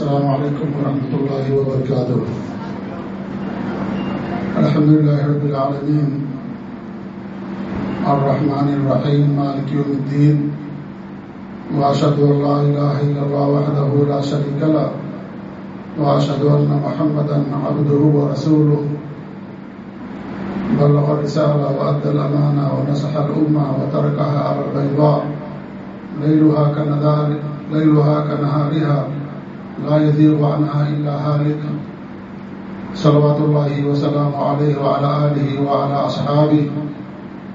السلام عليكم ورحمة الله وبركاته. الحمد لله رب العالمين. الرحمن الرحيم، مالك يوم الدين. وأشهد أن لا إله إلا الله وحده لا شريك له. وأشهد أن محمدا عبده ورسوله. بلغ الرسالة وأدى الأمانة ونصح الأمة وتركها على البيضاء. ليلها كنهار ليلها كنهارها. لا يذيغ عنها إلا هالك. صلوات الله وسلام عليه وعلى آله وعلى أصحابه.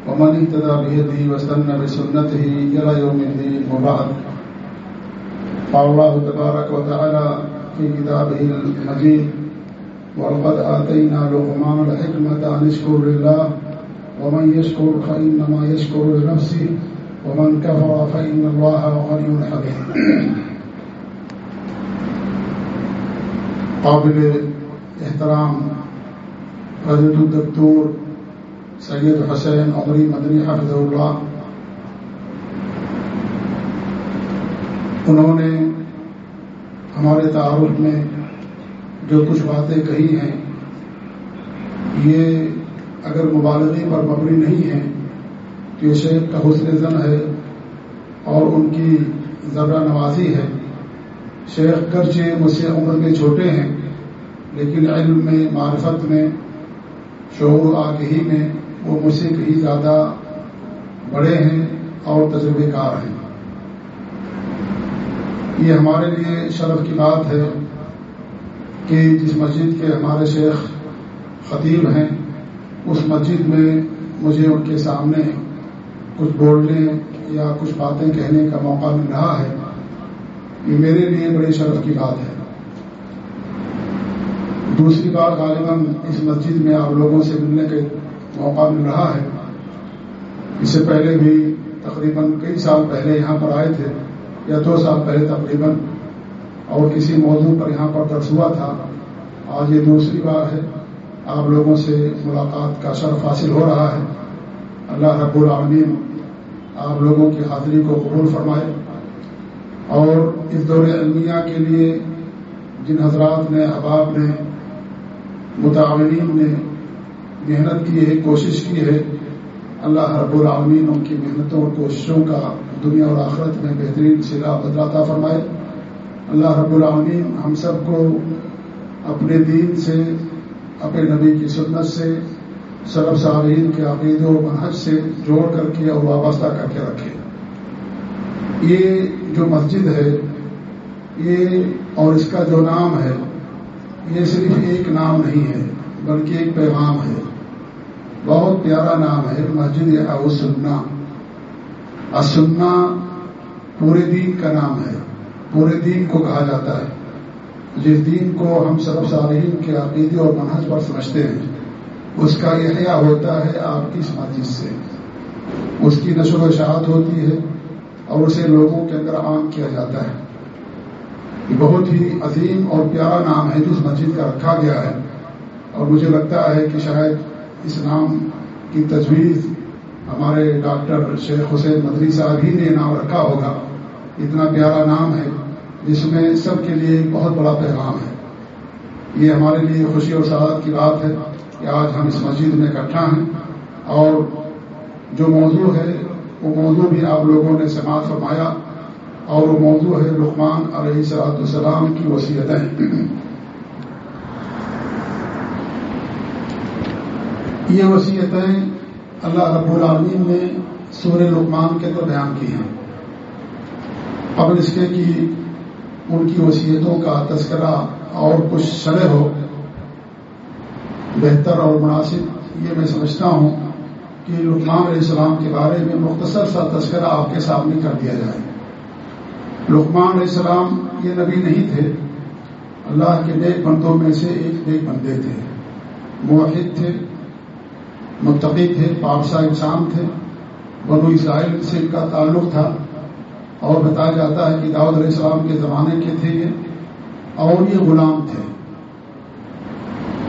ومن اهتدى بهديه واستنى بسنته إلى يوم الدين وبعد. قال الله تبارك وتعالى في كتابه المجيد ولقد آتينا لقمان الحكمة أن يشكر لله. ومن يشكر فإنما يشكر لنفسه. ومن كفر فإن الله غني حميد. قابل احترام، حضرت الدکتور سید حسین عمری مدنی حفظ اللہ۔ انہوں نے ہمارے تعارف میں جو کچھ باتیں کہی ہیں، یہ اگر مبالغی پر مبنی نہیں ہے تو یہ شیخ کا حسن زن ہے اور ان کی ذرا نوازی ہے۔ شیخ گرچہ مجھ سے عمر میں چھوٹے ہیں۔ لیکن علم میں، معرفت میں، شعور آگہی میں وہ مجھ سے کہیں زیادہ بڑے ہیں اور تجربے کار ہیں۔ یہ ہمارے لیے شرف کی بات ہے کہ جس مسجد کے ہمارے شیخ خطیب ہیں، اس مسجد میں مجھے ان کے سامنے کچھ بولنے یا کچھ باتیں کہنے کا موقع مل رہا ہے۔ یہ میرے لیے بڑے شرف کی بات ہے۔ دوسری بار غالباً اس مسجد میں آپ لوگوں سے ملنے کے موقع مل رہا ہے۔ اس سے پہلے بھی تقریباً کئی سال پہلے یہاں پر آئے تھے، یا دو سال پہلے تقریباً، اور کسی موضوع پر یہاں پر درس ہوا تھا۔ آج یہ دوسری بار ہے۔ آپ لوگوں سے ملاقات کا شرف حاصل ہو رہا ہے۔ اللہ رب العالمین آپ لوگوں کی حاضری کو قبول فرمائے۔ اور اس دور علمیہ کے لیے جن حضرات نے، احباب نے متعمین نے محنت کی ہے، کوشش کی ہے۔ اللہ رب العالمین ان کی محنتوں اور کوششوں کا دنیا اور آخرت میں بہترین سلا بدلاتا فرمائے۔ اللہ رب العالمین ہم سب کو اپنے دین سے، اپنے نبی کی سنت سے، سرب صارین کے عقید و منحج سے جوڑ کر کے اور وابستہ کر کے رکھے۔ یہ جو مسجد ہے، یہ اور اس کا جو نام ہے یہ صرف ایک نام نہیں ہے، بلکہ ایک پیغام ہے۔ بہت پیارا نام ہے، مسجد اوسنا اسنا پورے دین کا نام ہے، پورے دین کو کہا جاتا ہے۔ جس دین کو ہم سرب صارحین کے عقیدے اور منحص پر سمجھتے ہیں، اس کا یہ ہوتا ہے آپ کی اس مسجد سے۔ اس کی نشر و اشاعت ہوتی ہے اور اسے لوگوں کے اندر عام کیا جاتا ہے۔ یہ بہت ہی عظیم اور پیارا نام ہے جو اس مسجد کا رکھا گیا ہے اور مجھے لگتا ہے کہ شاید اس نام کی تجویز ہمارے ڈاکٹر شیخ حسین مدری صاحب ہی نے نام رکھا ہوگا۔ اتنا پیارا نام ہے جس میں سب کے لیے ایک بہت بڑا پیغام ہے۔ یہ ہمارے لیے خوشی اور سعادت کی بات ہے کہ آج ہم اس مسجد میں اکٹھا ہیں اور جو موضوع ہے وہ موضوع بھی آپ لوگوں نے سماعت فرمایا۔ اور وہ موضوع ہے لقمان علیہ صلاحت السلام کی وصیتیں۔ یہ وصیتیں اللہ رب العالمین نے سور لقمان کے اندر بیان کی ہیں۔ قبل اس کے کہ ان کی وصیتوں کا تذکرہ اور کچھ شرح ہو، بہتر اور مناسب، یہ میں سمجھتا ہوں کہ لقمان علیہ السلام کے بارے میں مختصر سا تذکرہ آپ کے سامنے کر دیا جائے۔ لقمان علیہ السلام یہ نبی نہیں تھے۔ اللہ کے نیک بندوں میں سے ایک نیک بندے تھے۔ موحد تھے، متقی تھے پادشاہ انسان تھے۔ بنو اسرائیل سے ان کا تعلق تھا۔ اور بتایا جاتا ہے کہ داود علیہ السلام کے زمانے کے تھے یہ۔ اور یہ غلام تھے۔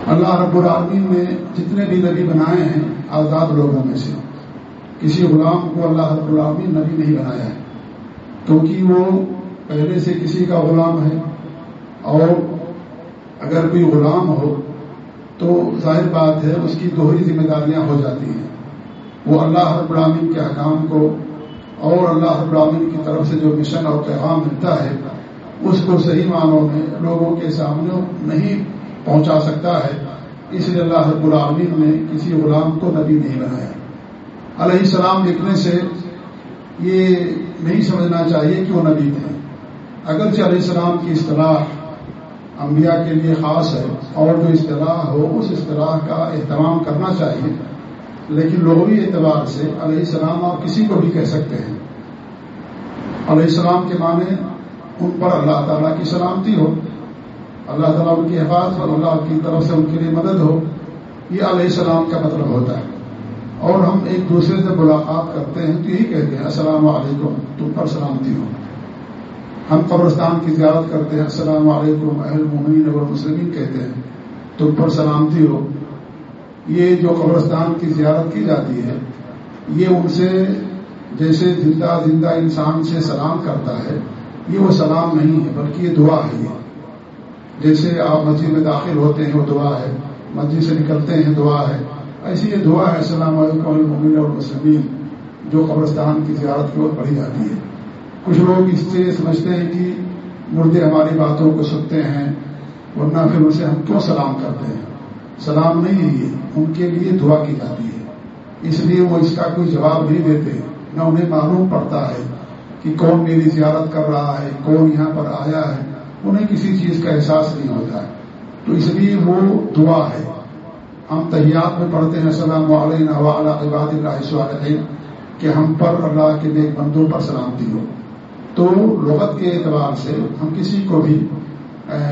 اللہ رب العالمین نے جتنے بھی نبی بنائے ہیں آزاد لوگوں میں سے، کسی غلام کو اللہ رب العالمین نبی نہیں بنایا ہے۔ کیونکہ وہ پہلے سے کسی کا غلام ہے اور اگر کوئی غلام ہو تو ظاہر بات ہے اس کی دوہری ذمہ داریاں ہو جاتی ہیں۔ وہ اللہ رب العالمین کے حکام کو اور اللہ رب العالمین کی طرف سے جو مشن اور پیغام ملتا ہے، اس کو صحیح معنوں میں لوگوں کے سامنے نہیں پہنچا سکتا ہے۔ اس لیے اللہ رب العالمین نے کسی غلام کو نبی نہیں بنایا۔ علیہ السلام لکھنے سے یہ نہیں سمجھنا چاہیے کہ وہ نبی تھے۔ اگرچہ علیہ السلام کی اصطلاح انبیاء کے لیے خاص ہے، اور جو اصطلاح ہو، اس اصطلاح کا اہتمام کرنا چاہیے۔ لیکن لغوی اعتبار سے علیہ السلام آپ کسی کو بھی کہہ سکتے ہیں۔ علیہ السلام کے معنی ان پر اللہ تعالیٰ کی سلامتی ہو، اللہ تعالیٰ ان کی حفاظت اور اللہ کی طرف سے ان کے لیے مدد ہو۔ یہ علیہ السلام کا مطلب ہوتا ہے۔ اور ہم ایک دوسرے سے ملاقات کرتے ہیں تو یہی کہتے ہیں، السلام علیکم، تم پر سلامتی ہو۔ ہم قبرستان کی زیارت کرتے ہیں، السلام علیکم، اہل ممین اور مسلمین کہتے ہیں، تم پر سلامتی ہو۔ یہ جو قبرستان کی زیارت کی جاتی ہے، یہ ان سے جیسے زندہ زندہ انسان سے سلام کرتا ہے، یہ وہ سلام نہیں ہے، بلکہ یہ دعا ہے۔ یہ جیسے آپ مسجد میں داخل ہوتے ہیں، وہ دعا ہے۔ مسجد سے نکلتے ہیں، دعا ہے۔ ایسی یہ دعا ہے، السلام علیکم المین اور مسلمین جو قبرستان کی زیارت کی اور پڑھی جاتی ہے۔ کچھ لوگ اس سے سمجھتے ہیں کہ مردے ہماری باتوں کو سنتے ہیں، ورنہ پھر اسے ہم کیوں سلام کرتے ہیں؟ سلام نہیں ہے یہ، ان کے لیے دعا کی جاتی ہے۔ اس لیے وہ اس کا کوئی جواب نہیں دیتے، نہ انہیں معلوم پڑتا ہے کہ کون میری زیارت کر رہا ہے، کون یہاں پر آیا ہے۔ انہیں کسی چیز کا احساس نہیں ہوتا۔ ہے تو اس لیے وہ دعا ہے۔ ہم تحیات میں پڑھتے ہیں، السلام علیہ عباد اللہ کہ ہم پر اللہ کے نیک بندوں پر سلامتی ہو۔ تو لغت کے اعتبار سے ہم کسی کو بھی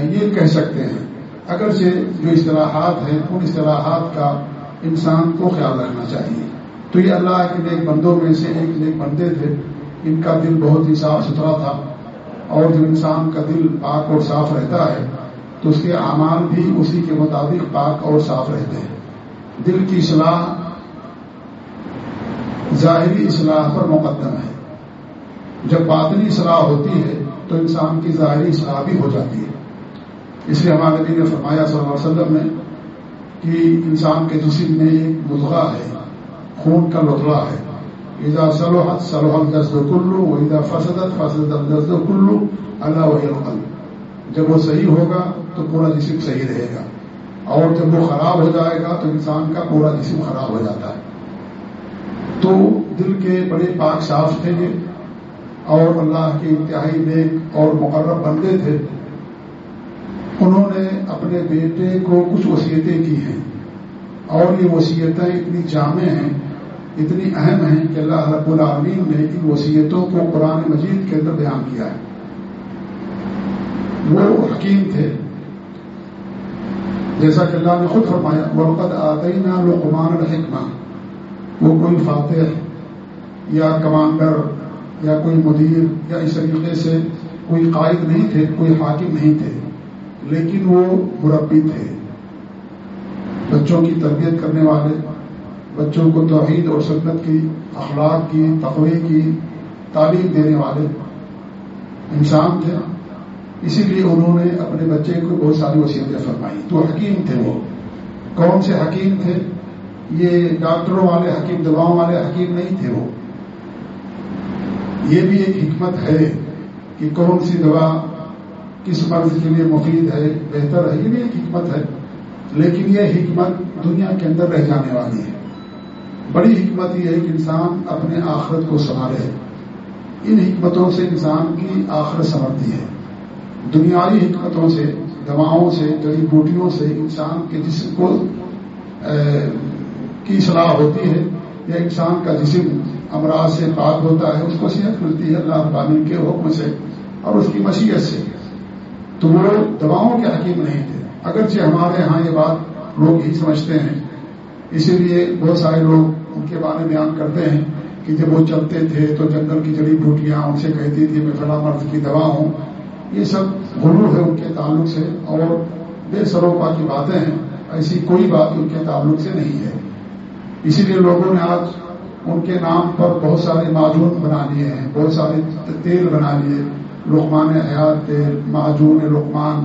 یہ کہہ سکتے ہیں، اگرچہ جو اصطلاحات ہیں، ان اصطلاحات کا انسان کو خیال رکھنا چاہیے۔ تو یہ اللہ کے نیک بندوں میں سے ایک نیک بندے تھے۔ ان کا دل بہت ہی صاف ستھرا تھا اور جب انسان کا دل پاک اور صاف رہتا ہے تو اس کے اعمال بھی اسی کے مطابق پاک اور صاف رہتے ہیں۔ دل کی اصلاح ظاہری اصلاح پر مقدم ہے۔ جب باطنی اصلاح ہوتی ہے تو انسان کی ظاہری اصلاح بھی ہو جاتی ہے۔ اس لیے ہمارے نبی نے فرمایا صلی اللہ علیہ وسلم نے کہ انسان کے جسم میں ایک مضغہ ہے، خون کا لطلا ہے۔ اذا صلحت، صلح الجسد کلو اذا فسدت فسد الجسد کلو اللہ وحی القلب۔ جب وہ صحیح ہوگا تو پورا جسم صحیح رہے گا۔ اور جب وہ خراب ہو جائے گا تو انسان کا پورا جسم خراب ہو جاتا ہے۔ تو دل کے بڑے پاک صاف تھے۔ یہ اور اللہ کے انتہائی نیک اور مقرب بندے تھے۔ انہوں نے اپنے بیٹے کو کچھ وصیتیں کی ہیں۔ اور یہ وصیتیں اتنی جامع ہیں، اتنی اہم ہیں کہ اللہ رب العالمین نے ان وصیتوں کو قرآن مجید کے اندر بیان کیا ہے۔ وہ حکیم تھے۔ جیسا کہ اللہ نے خود فرمایا وقت آتے نہ لقمان الحکمہ وہ کوئی فاتح یا کمانڈر یا کوئی مدیر یا اس طریقے سے کوئی قائد نہیں تھے، کوئی حاکم نہیں تھے، لیکن وہ مربی تھے۔ بچوں کی تربیت کرنے والے، بچوں کو توحید اور سنت کی، اخلاق کی، تقوی کی تعلیم دینے والے۔ انسان تھے۔ اسی لیے انہوں نے اپنے بچے کو بہت ساری وصیتیں فرمائی تو حکیم تھے وہ۔ کون سے حکیم تھے؟ یہ ڈاکٹروں والے حکیم، دواؤں والے حکیم نہیں تھے وہ۔ یہ بھی ایک حکمت ہے کہ کون سی دوا کس مرض کے لیے مفید ہے، بہتر ہے، یہ بھی ایک حکمت ہے۔ لیکن یہ حکمت دنیا کے اندر رہ جانے والی ہے۔ بڑی حکمت یہ ہے کہ انسان اپنے آخرت کو سنبھالے ان حکمتوں سے انسان کی آخرت سنبھلتی ہے۔ دنیاوی حکمتوں سے، دواؤں سے جڑی بوٹیوں سے انسان کے جسم کو کی صلاح ہوتی ہے، یا انسان کا جسم امراض سے پاک ہوتا ہے، اس کو صحت ملتی ہے، اللہ ابامین کے حکم سے اور اس کی مشیت سے۔ تو وہ دواؤں کے حکیم نہیں تھے۔ اگرچہ ہمارے ہاں یہ بات لوگ ہی سمجھتے ہیں۔ اسی لیے بہت سارے لوگ ان کے بارے میں بیان کرتے ہیں کہ جب وہ چلتے تھے تو جنگل کی جڑی بوٹیاں ان سے کہتی تھی میں فلاں مرض کی دوا ہوں یہ سب غلو ہے ان کے تعلق سے اور بے سروپا کی باتیں ہیں، ایسی کوئی بات ان کے تعلق سے نہیں ہے۔ اسی لیے لوگوں نے آج ان کے نام پر بہت سارے معجون بنا لیے ہیں، بہت سارے تیل بنا لیے۔ لقمان حیات تیل معجون لقمان،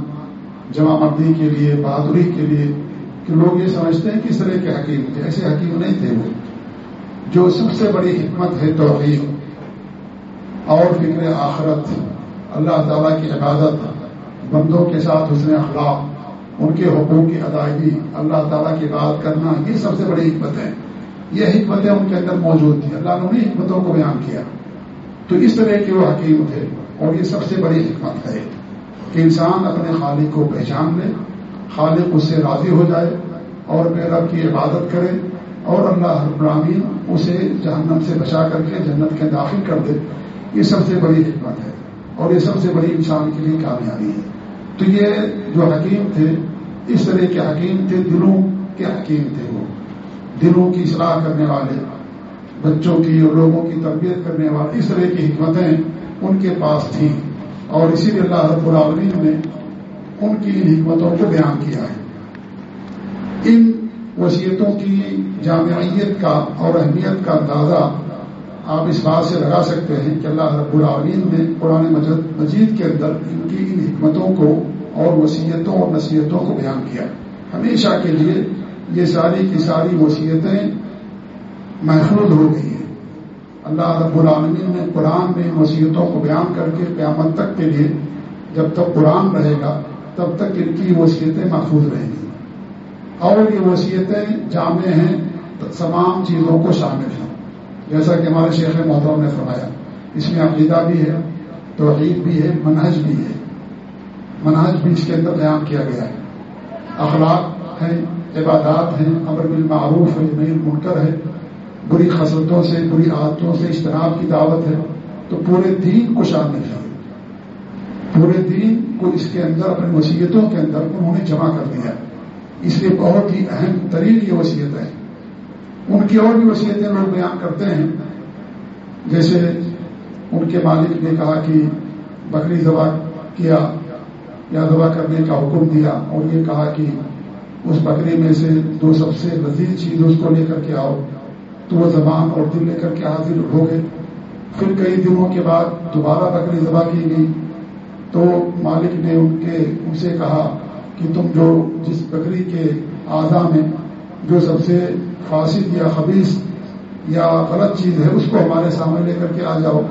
جمع مردی کے لیے، بہادری کے لیے، کہ لوگ یہ سمجھتے ہیں کہ اس طرح کے حکیم تھے، ایسے حکیم نہیں تھے وہ۔ جو سب سے بڑی حکمت ہے توحید اور فکر آخرت۔ اللہ تعالیٰ کی عبادت بندوں کے ساتھ حسن اخلاق، ان کے حقوق کی ادائیگی، اللہ تعالیٰ کی بات کرنا، یہ سب سے بڑی حکمت ہے یہ حکمتیں ان کے اندر موجود تھیں۔ اللہ نے انہیں حکمتوں کو بیان کیا۔ تو اس طرح کے وہ حکیم تھے۔ اور یہ سب سے بڑی حکمت ہے کہ انسان اپنے خالق کو پہچان لے، خالق اس سے راضی ہو جائے اور اپنے رب کی عبادت کرے اور اللہ ابراہین اسے جہنم سے بچا کر کے جنت کے داخل کر دے۔ یہ سب سے بڑی حکمت ہے۔ اور یہ سب سے بڑی انسان کے لیے کامیابی ہے۔ تو یہ جو حکیم تھے، اس طرح کے حکیم تھے، دلوں کے حکیم تھے وہ۔ دلوں کی اصلاح کرنے والے، بچوں کی اور لوگوں کی تربیت کرنے والے، اس طرح کی حکمتیں ان کے پاس تھیں۔ اور اسی لیے اللہ رب العالمین نے ان کی ان حکمتوں کو بیان کیا ہے۔ ان وصیتوں کی جامعیت کا اور اہمیت کا اندازہ آپ اس بات سے لگا سکتے ہیں کہ اللہ رب العالمین نے قرآن مجید کے اندر ان کی ان حکمتوں کو اور وصیتوں اور نصیحتوں کو بیان کیا۔ ہمیشہ کے لیے یہ ساری کی ساری وصیتیں محفوظ ہو گئی ہیں۔ اللہ رب العالمین نے قرآن میں وصیتوں کو بیان کر کے قیامت تک کے لیے جب تک قرآن رہے گا، تب تک ان کی وصیتیں محفوظ رہیں گی۔ اور یہ وصیتیں جامع ہیں، تمام چیزوں کو شامل ہیں۔ جیسا کہ ہمارے شیخ محترم نے فرمایا، اس میں عقیدہ بھی ہے، توحید بھی ہے، منہج بھی ہے۔ منہج بھی اس کے اندر بیان کیا گیا ہے۔ اخلاق ہیں، عبادات ہیں، امر بالمعروف ہے نئی منکر ہے۔ بری خصلتوں سے، بری عادتوں سے اجتناب کی دعوت ہے۔ تو پورے دین کو شامل ہے۔ پورے دین کو اس کے اندر، اپنی وصیتوں کے اندر انہوں نے جمع کر دیا۔ اس لیے بہت ہی اہم ترین یہ وصیت ہے۔ ان کی اور بھی وصیتیں لوگ بیان کرتے ہیں۔ جیسے ان کے مالک نے کہا کہ بکری ذبح کیا، یا ذبح کرنے کا حکم دیا، اور یہ کہا کہ اس بکری میں سے دو سب سے لذیذ چیز اس کو لے کر کے آؤ۔ تو وہ زبان اور دل لے کر کے حاضر ہو گئے۔ پھر کئی دنوں کے بعد دوبارہ بکری ذبح کی گئی۔ تو مالک نے ان کے، ان سے کہا کہ تم جو جس بکری کے اعضا میں، جو سب سے فاسد یا خبیص یا غلط چیز ہے، اس کو ہمارے سامنے لے کر کے آ جاؤ۔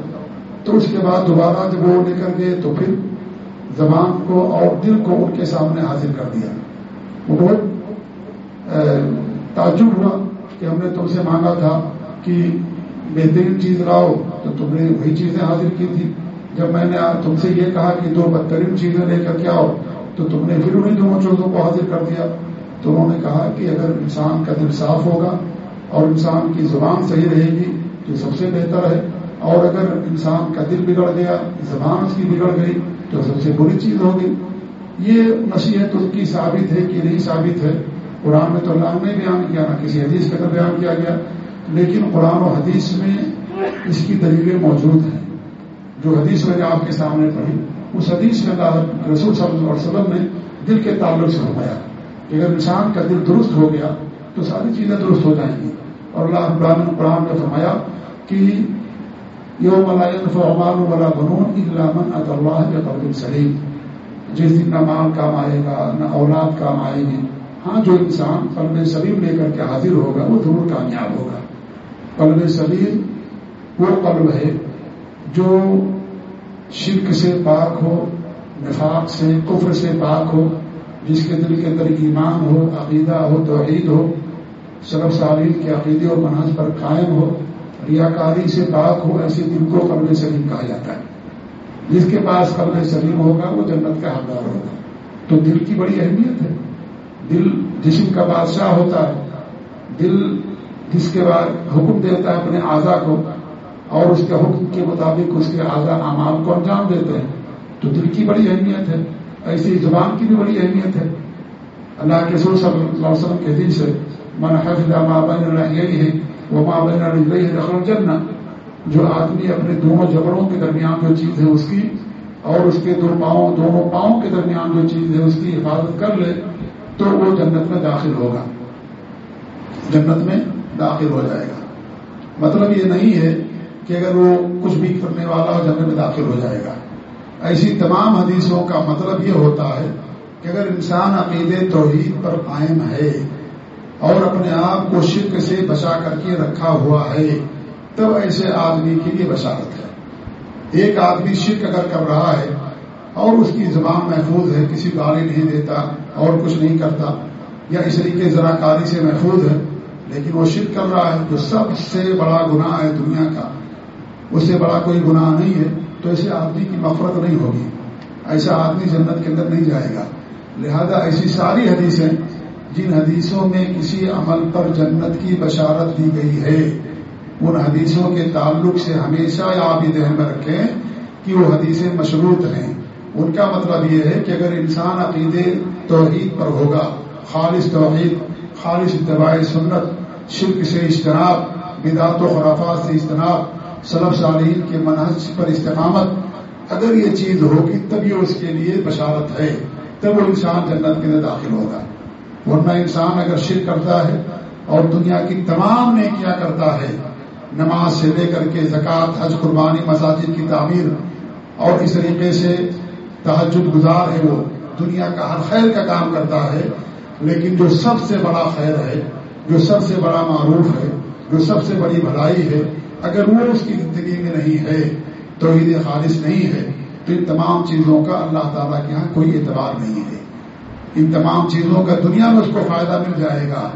تو اس کے بعد دوبارہ جب وہ لے کر گئے تو پھر زبان کو اور دل کو ان کے سامنے حاضر کر دیا۔ وہ بہت تعجب ہوا کہ ہم نے تم سے مانگا تھا کہ بہترین چیز لاؤ۔ تو تم نے وہی چیزیں حاضر کی تھی۔ جب میں نے تم سے یہ کہا کہ دو بدترین چیزیں لے کر کے آؤ، تو تم نے پھر انہیں دونوں چیزوں کو حاضر کر دیا۔ تو انہوں نے کہا کہ اگر انسان کا دل صاف ہوگا اور انسان کی زبان صحیح رہے گی تو سب سے بہتر ہے۔ اور اگر انسان کا دل بگڑ گیا، زبان اس کی بگڑ گئی، تو سب سے بری چیز ہوگی۔ یہ نصیحت اس کی ثابت ہے کہ نہیں ثابت ہے۔ قرآن میں تو اللہ نے بیان کیا، نہ کسی حدیث کے اندر بیان کیا گیا۔ لیکن قرآن و حدیث میں اس کی دلیلیں موجود ہیں۔ جو حدیث میں نے آپ کے سامنے پڑھی، اس حدیث میں اللہ رسول صلی اللہ علیہ وسلم نے دل کے تعلق سے فرمایا۔ کہ اگر انسان کا دل درست ہو گیا تو ساری چیزیں درست ہو جائیں گی۔ اور اللہ ابراہین قرآن نے فرمایا کہ یوم فعمان والا بنون علامن اطلاح یا قبل سلیم۔ جس دن نہ مال کام آئے گا، نہ اولاد کام آئے گی۔ ہاں جو انسان قلب سلیم لے کر کے حاضر ہوگا، وہ ضرور کامیاب ہوگا۔ قلب سلیم وہ قلب ہے جو شرک سے پاک ہو، نفاق سے، کفر سے پاک ہو جس کے دل کے اندر ایمان ہو، عقیدہ ہو، توحید ہو سرف سالین کے عقیدے اور مناظ پر قائم ہو، ریاکاری سے پاک ہو ایسے دل کو قبل سلیم کہا جاتا ہے۔ جس کے پاس قبل سلیم ہوگا، وہ جنت کا حقدار ہوگا۔ تو دل کی بڑی اہمیت ہے۔ دل جسم کا بادشاہ ہوتا ہے۔ دل جس کے بعد حکم دیتا ہے اپنے اعضا کو اور اس کے حکم کے مطابق اس کے اعضا اعمال کو انجام دیتے ہیں۔ تو دل کی بڑی اہمیت ہے۔ ایسی زبان کی بھی بڑی اہمیت ہے۔ اللہ کے سور صلی اللہ علیہ وسلم کے دل سے من حفظ ما بین یہی ہے وہ ماں بین رخل جننا جو آدمی اپنے دونوں جبڑوں کے درمیان جو چیز ہے اس کی اور اس کے دو پاؤں، دونوں پاؤں کے درمیان جو چیز ہے اس کی حفاظت کر لے، تو وہ جنت میں داخل ہوگا۔ جنت میں داخل ہو جائے گا۔ مطلب یہ نہیں ہے کہ اگر وہ کچھ بھی کرنے والا ہو، جنت میں داخل ہو جائے گا۔ ایسی تمام حدیثوں کا مطلب یہ ہوتا ہے کہ اگر انسان عقید توحید پر قائم ہے اور اپنے آپ کو شرک سے بچا کر کے رکھا ہوا ہے، تب ایسے آدمی کے لیے بشارت ہے۔ ایک آدمی شرک اگر کر رہا ہے اور اس کی زبان محفوظ ہے، کسی گالی نہیں دیتا اور کچھ نہیں کرتا، یا اس طریقے ذرا کاری سے محفوظ ہے، لیکن وہ شرک کر رہا ہے جو سب سے بڑا گناہ ہے دنیا کا۔ اس سے بڑا کوئی گناہ نہیں ہے۔ تو ایسے آدمی کی مفرت نہیں ہوگی۔ ایسا آدمی جنت کے اندر نہیں جائے گا۔ لہذا ایسی ساری حدیثیں جن حدیثوں میں کسی عمل پر جنت کی بشارت دی گئی ہے، ان حدیثوں کے تعلق سے ہمیشہ آپ یہ ذہن میں رکھیں کہ وہ حدیثیں مشروط ہیں۔ ان کا مطلب یہ ہے کہ اگر انسان عقید توحید پر ہوگا، خالص توحید، خالص اتباع سنت، شرک سے اجتناب، بدعت و خرافات سے اجتناب صلب صالحین کے منحص پر استقامت اگر یہ چیز ہوگی تب یہ اس کے لیے بشارت ہے، تب وہ انسان جنت کے اندر داخل ہوگا۔ ورنہ انسان اگر شرک کرتا ہے اور دنیا کی تمام نے کیا کرتا ہے، نماز سے لے کر کے زکوٰۃ، حج، قربانی، مساجد کی تعمیر، اور اس طریقے سے تحجد گزار ہے وہ، دنیا کا ہر خیر کا کام کرتا ہے، لیکن جو سب سے بڑا خیر ہے، جو سب سے بڑا معروف ہے، جو سب سے بڑی بھلائی ہے اگر وہ اس کی زندگی میں نہیں ہے، توحید خالص نہیں ہے، تو ان تمام چیزوں کا اللہ تعالیٰ کے یہاں کوئی اعتبار نہیں ہے۔ ان تمام چیزوں کا دنیا میں اس کو فائدہ مل جائے گا،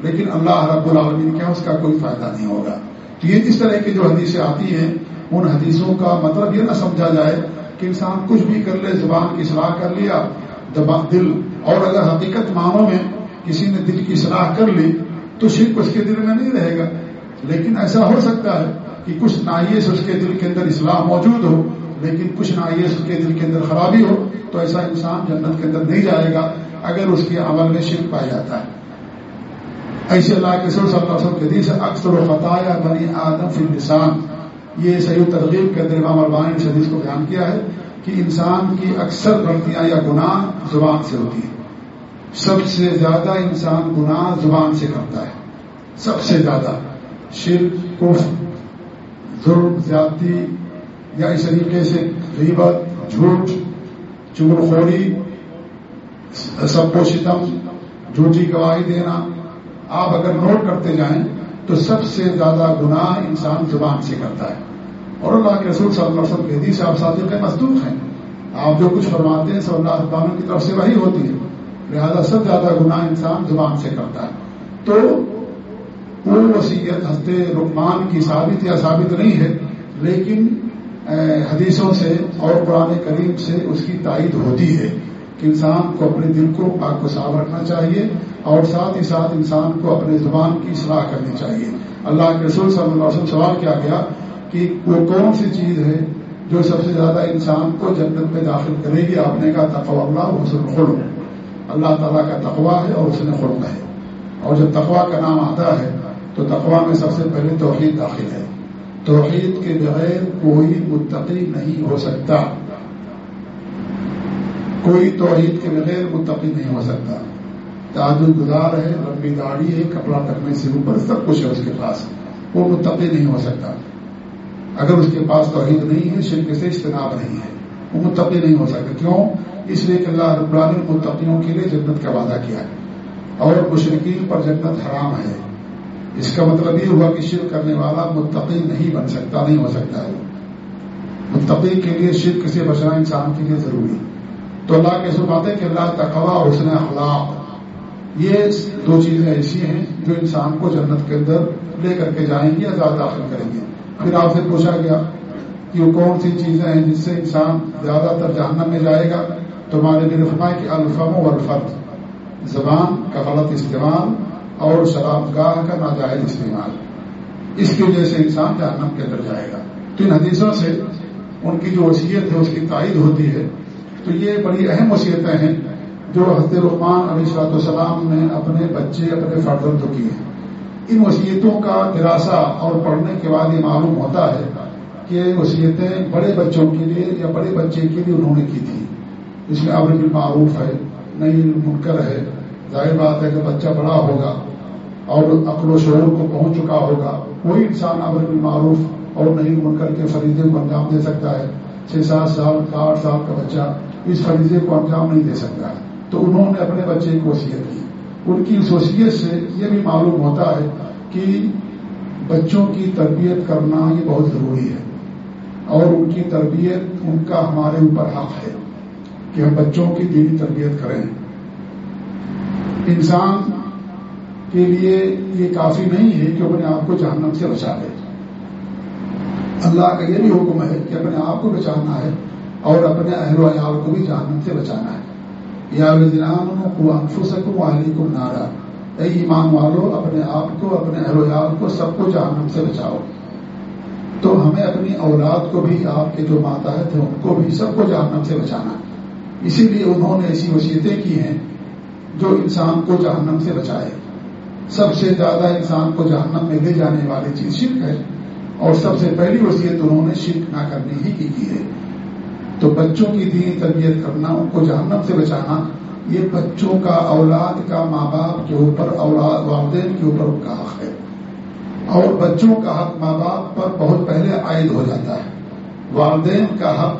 لیکن اللہ رب العالمین کے ہاں اس کا کوئی فائدہ نہیں ہوگا۔ تو یہ جس طرح کی جو حدیثیں آتی ہیں، ان حدیثوں کا مطلب یہ نہ سمجھا جائے کہ انسان کچھ بھی کر لے، زبان کی صلاح کر لیا دل۔ اور اگر حقیقت معنوں میں کسی نے دل کی صلاح کر لی، تو شرک اس کے دل میں نہیں رہے گا۔ لیکن ایسا ہو سکتا ہے کہ کچھ نائیس اس کے دل کے اندر اصلاح موجود ہو، لیکن کچھ نائیس اس کے دل کے اندر خرابی ہو، تو ایسا انسان جنت کے اندر نہیں جائے گا اگر اس کے عمل میں شرک پایا جاتا ہے۔ ایسے اللہ کے سر صلی اللہ علیہ وسلم کے اکثر و خطایا بنی آدم فی نسان یہ صحیح ترغیب کے اندر امام البانی نے حدیث کو بیان کیا ہے کہ انسان کی اکثر غلطیاں یا گناہ زبان سے ہوتی ہیں۔ سب سے زیادہ انسان گناہ زبان سے کرتا ہے۔ سب سے زیادہ۔ شرک کف ظلم، زیادتی یا اس طریقے سے غیبت، جھوٹ چور خوری سب کو شتم، جھوٹی گواہی دینا۔ آپ اگر نوٹ کرتے جائیں تو سب سے زیادہ گناہ انسان زبان سے کرتا ہے۔ اور اللہ کے رسول صلی اللہ علیہ وسلم کے حدیث آپ صادق مصدوق ہیں۔ آپ جو کچھ فرماتے ہیں صلی اللہ علیہ کی طرف سے وہی ہوتی ہے۔ لہذا سب زیادہ گناہ انسان زبان سے کرتا ہے۔ تو وہ وسیعت ہنستے رکمان کی ثابت یا ثابت نہیں ہے، لیکن حدیثوں سے اور قرآن کریم سے اس کی تائید ہوتی ہے کہ انسان کو اپنے دل کو پاک کو صاف رکھنا چاہیے اور ساتھ ہی ساتھ انسان کو اپنے زبان کی اصلاح کرنی چاہیے۔ اللہ کے رسول صلی اللہ علیہ وسلم سوال کیا گیا کہ وہ کون سی چیز ہے جو سب سے زیادہ انسان کو جنت میں داخل کرے گی؟ آپ نے کہا تقوا اللہ حسن خلق اللہ تعالیٰ کا تقوا ہے اور اس نے خلق ہے۔ اور جب تقوا کا نام آتا ہے تو تقوا میں سب سے پہلے توحید داخل ہے۔ توحید کے بغیر کوئی متقی نہیں ہو سکتا۔ کوئی توحید کے بغیر متقی نہیں ہو سکتا۔ تعدد گزار ہے، لمبی گاڑی ہے، کپڑا ٹکنے سے اوپر سب کچھ ہے اس کے پاس۔ وہ متقی نہیں ہو سکتا۔ اگر اس کے پاس توحید نہیں ہے، شرک سے اجتناب نہیں ہے۔ وہ متقی نہیں ہو سکتا۔ کیوں؟ اس لیے کہ اللہ رب العالمین متقیوں کے لیے جنت کا وعدہ کیا ہے۔ اور مشرقین پر جنت حرام ہے۔ اس کا مطلب یہ ہوا کہ شرک کرنے والا متقی نہیں بن سکتا، نہیں ہو سکتا ہے۔ متقی کے لیے شرک سے بچنا انسان کے لیے ضروری۔ تو اللہ کے سو بات ہے کہ اللہ تقوا حسن اخلاق۔ یہ دو چیزیں ایسی ہیں جو انسان کو جنت کے اندر لے کر کے جائیں گی یا زیادہ داخل کریں گے۔ پھر آپ سے پوچھا گیا کہ وہ کون سی چیزیں ہیں جس سے انسان زیادہ تر جہنم میں جائے گا؟ تو ہمارے لیے کہ الفم و الفت زبان کا غلط استعمال اور شراب گاہ کا ناجائز استعمال۔ اس کی وجہ سے انسان جہنم کے اندر جائے گا۔ تو ان حدیثوں سے ان کی جو وصیت ہے، اس کی تائید ہوتی ہے۔ تو یہ بڑی اہم وصیتیں ہیں جو حضرت رحمان علیہ صلاحت السلام نے اپنے بچے، اپنے فرزند کو کی ہیں۔ ان وصیتوں کا دراسہ اور پڑھنے کے بعد یہ معلوم ہوتا ہے کہ وصیتیں بڑے بچوں کے لیے یا بڑے بچے کے لیے انہوں نے کی تھی اس میں ابر معروف ہے نئی منکر ہے۔ ظاہر بات ہے کہ بچہ بڑا ہوگا۔ اور عقل و شعور کو پہنچ چکا ہوگا۔ وہی انسان ابر معروف اور نئی منکر کے فریضے کو انجام دے سکتا ہے۔ چھ سات سال کا آٹھ سال کا بچہ اس فریضے کو انجام نہیں دے سکتا۔ ہے تو انہوں نے اپنے بچے کی وصیت کی۔ ان کی اس وصیت سے یہ بھی معلوم ہوتا ہے کہ بچوں کی تربیت کرنا یہ بہت ضروری ہے۔ اور ان کی تربیت ان کا ہمارے اوپر حق ہے کہ ہم بچوں کی دینی تربیت کریں۔ انسان کے لیے یہ کافی نہیں ہے کہ اپنے آپ کو جہنم سے بچا لے۔ اللہ کا یہ بھی حکم ہے کہ اپنے آپ کو بچانا ہے اور اپنے اہل و عیال کو بھی جہنم سے بچانا ہے۔ یا کو نارا۔ اے ایمان والو، اپنے آپ کو، اپنے اہل و عیال کو سب کو جہنم سے بچاؤ۔ تو ہمیں اپنی اولاد کو بھی، آپ کے جو ماتحت ہیں ان کو بھی سب کو جہنم سے بچانا ہے۔ اسی لیے انہوں نے ایسی وصیتیں کی ہیں جو انسان کو جہنم سے بچائے۔ سب سے زیادہ انسان کو جہنم میں لے جانے والی چیز شرک ہے۔ اور سب سے پہلی وصیت انہوں نے شرک نہ کرنے ہی کی کی ہے۔ تو بچوں کی دینی تربیت کرنا، ان کو جہنم سے بچانا، یہ بچوں کا، اولاد کا ماں باپ کے اوپر، اولاد والدین کے اوپر ان کا حق ہے۔ اور بچوں کا حق ماں باپ پر بہت پہلے عائد ہو جاتا ہے۔ والدین کا حق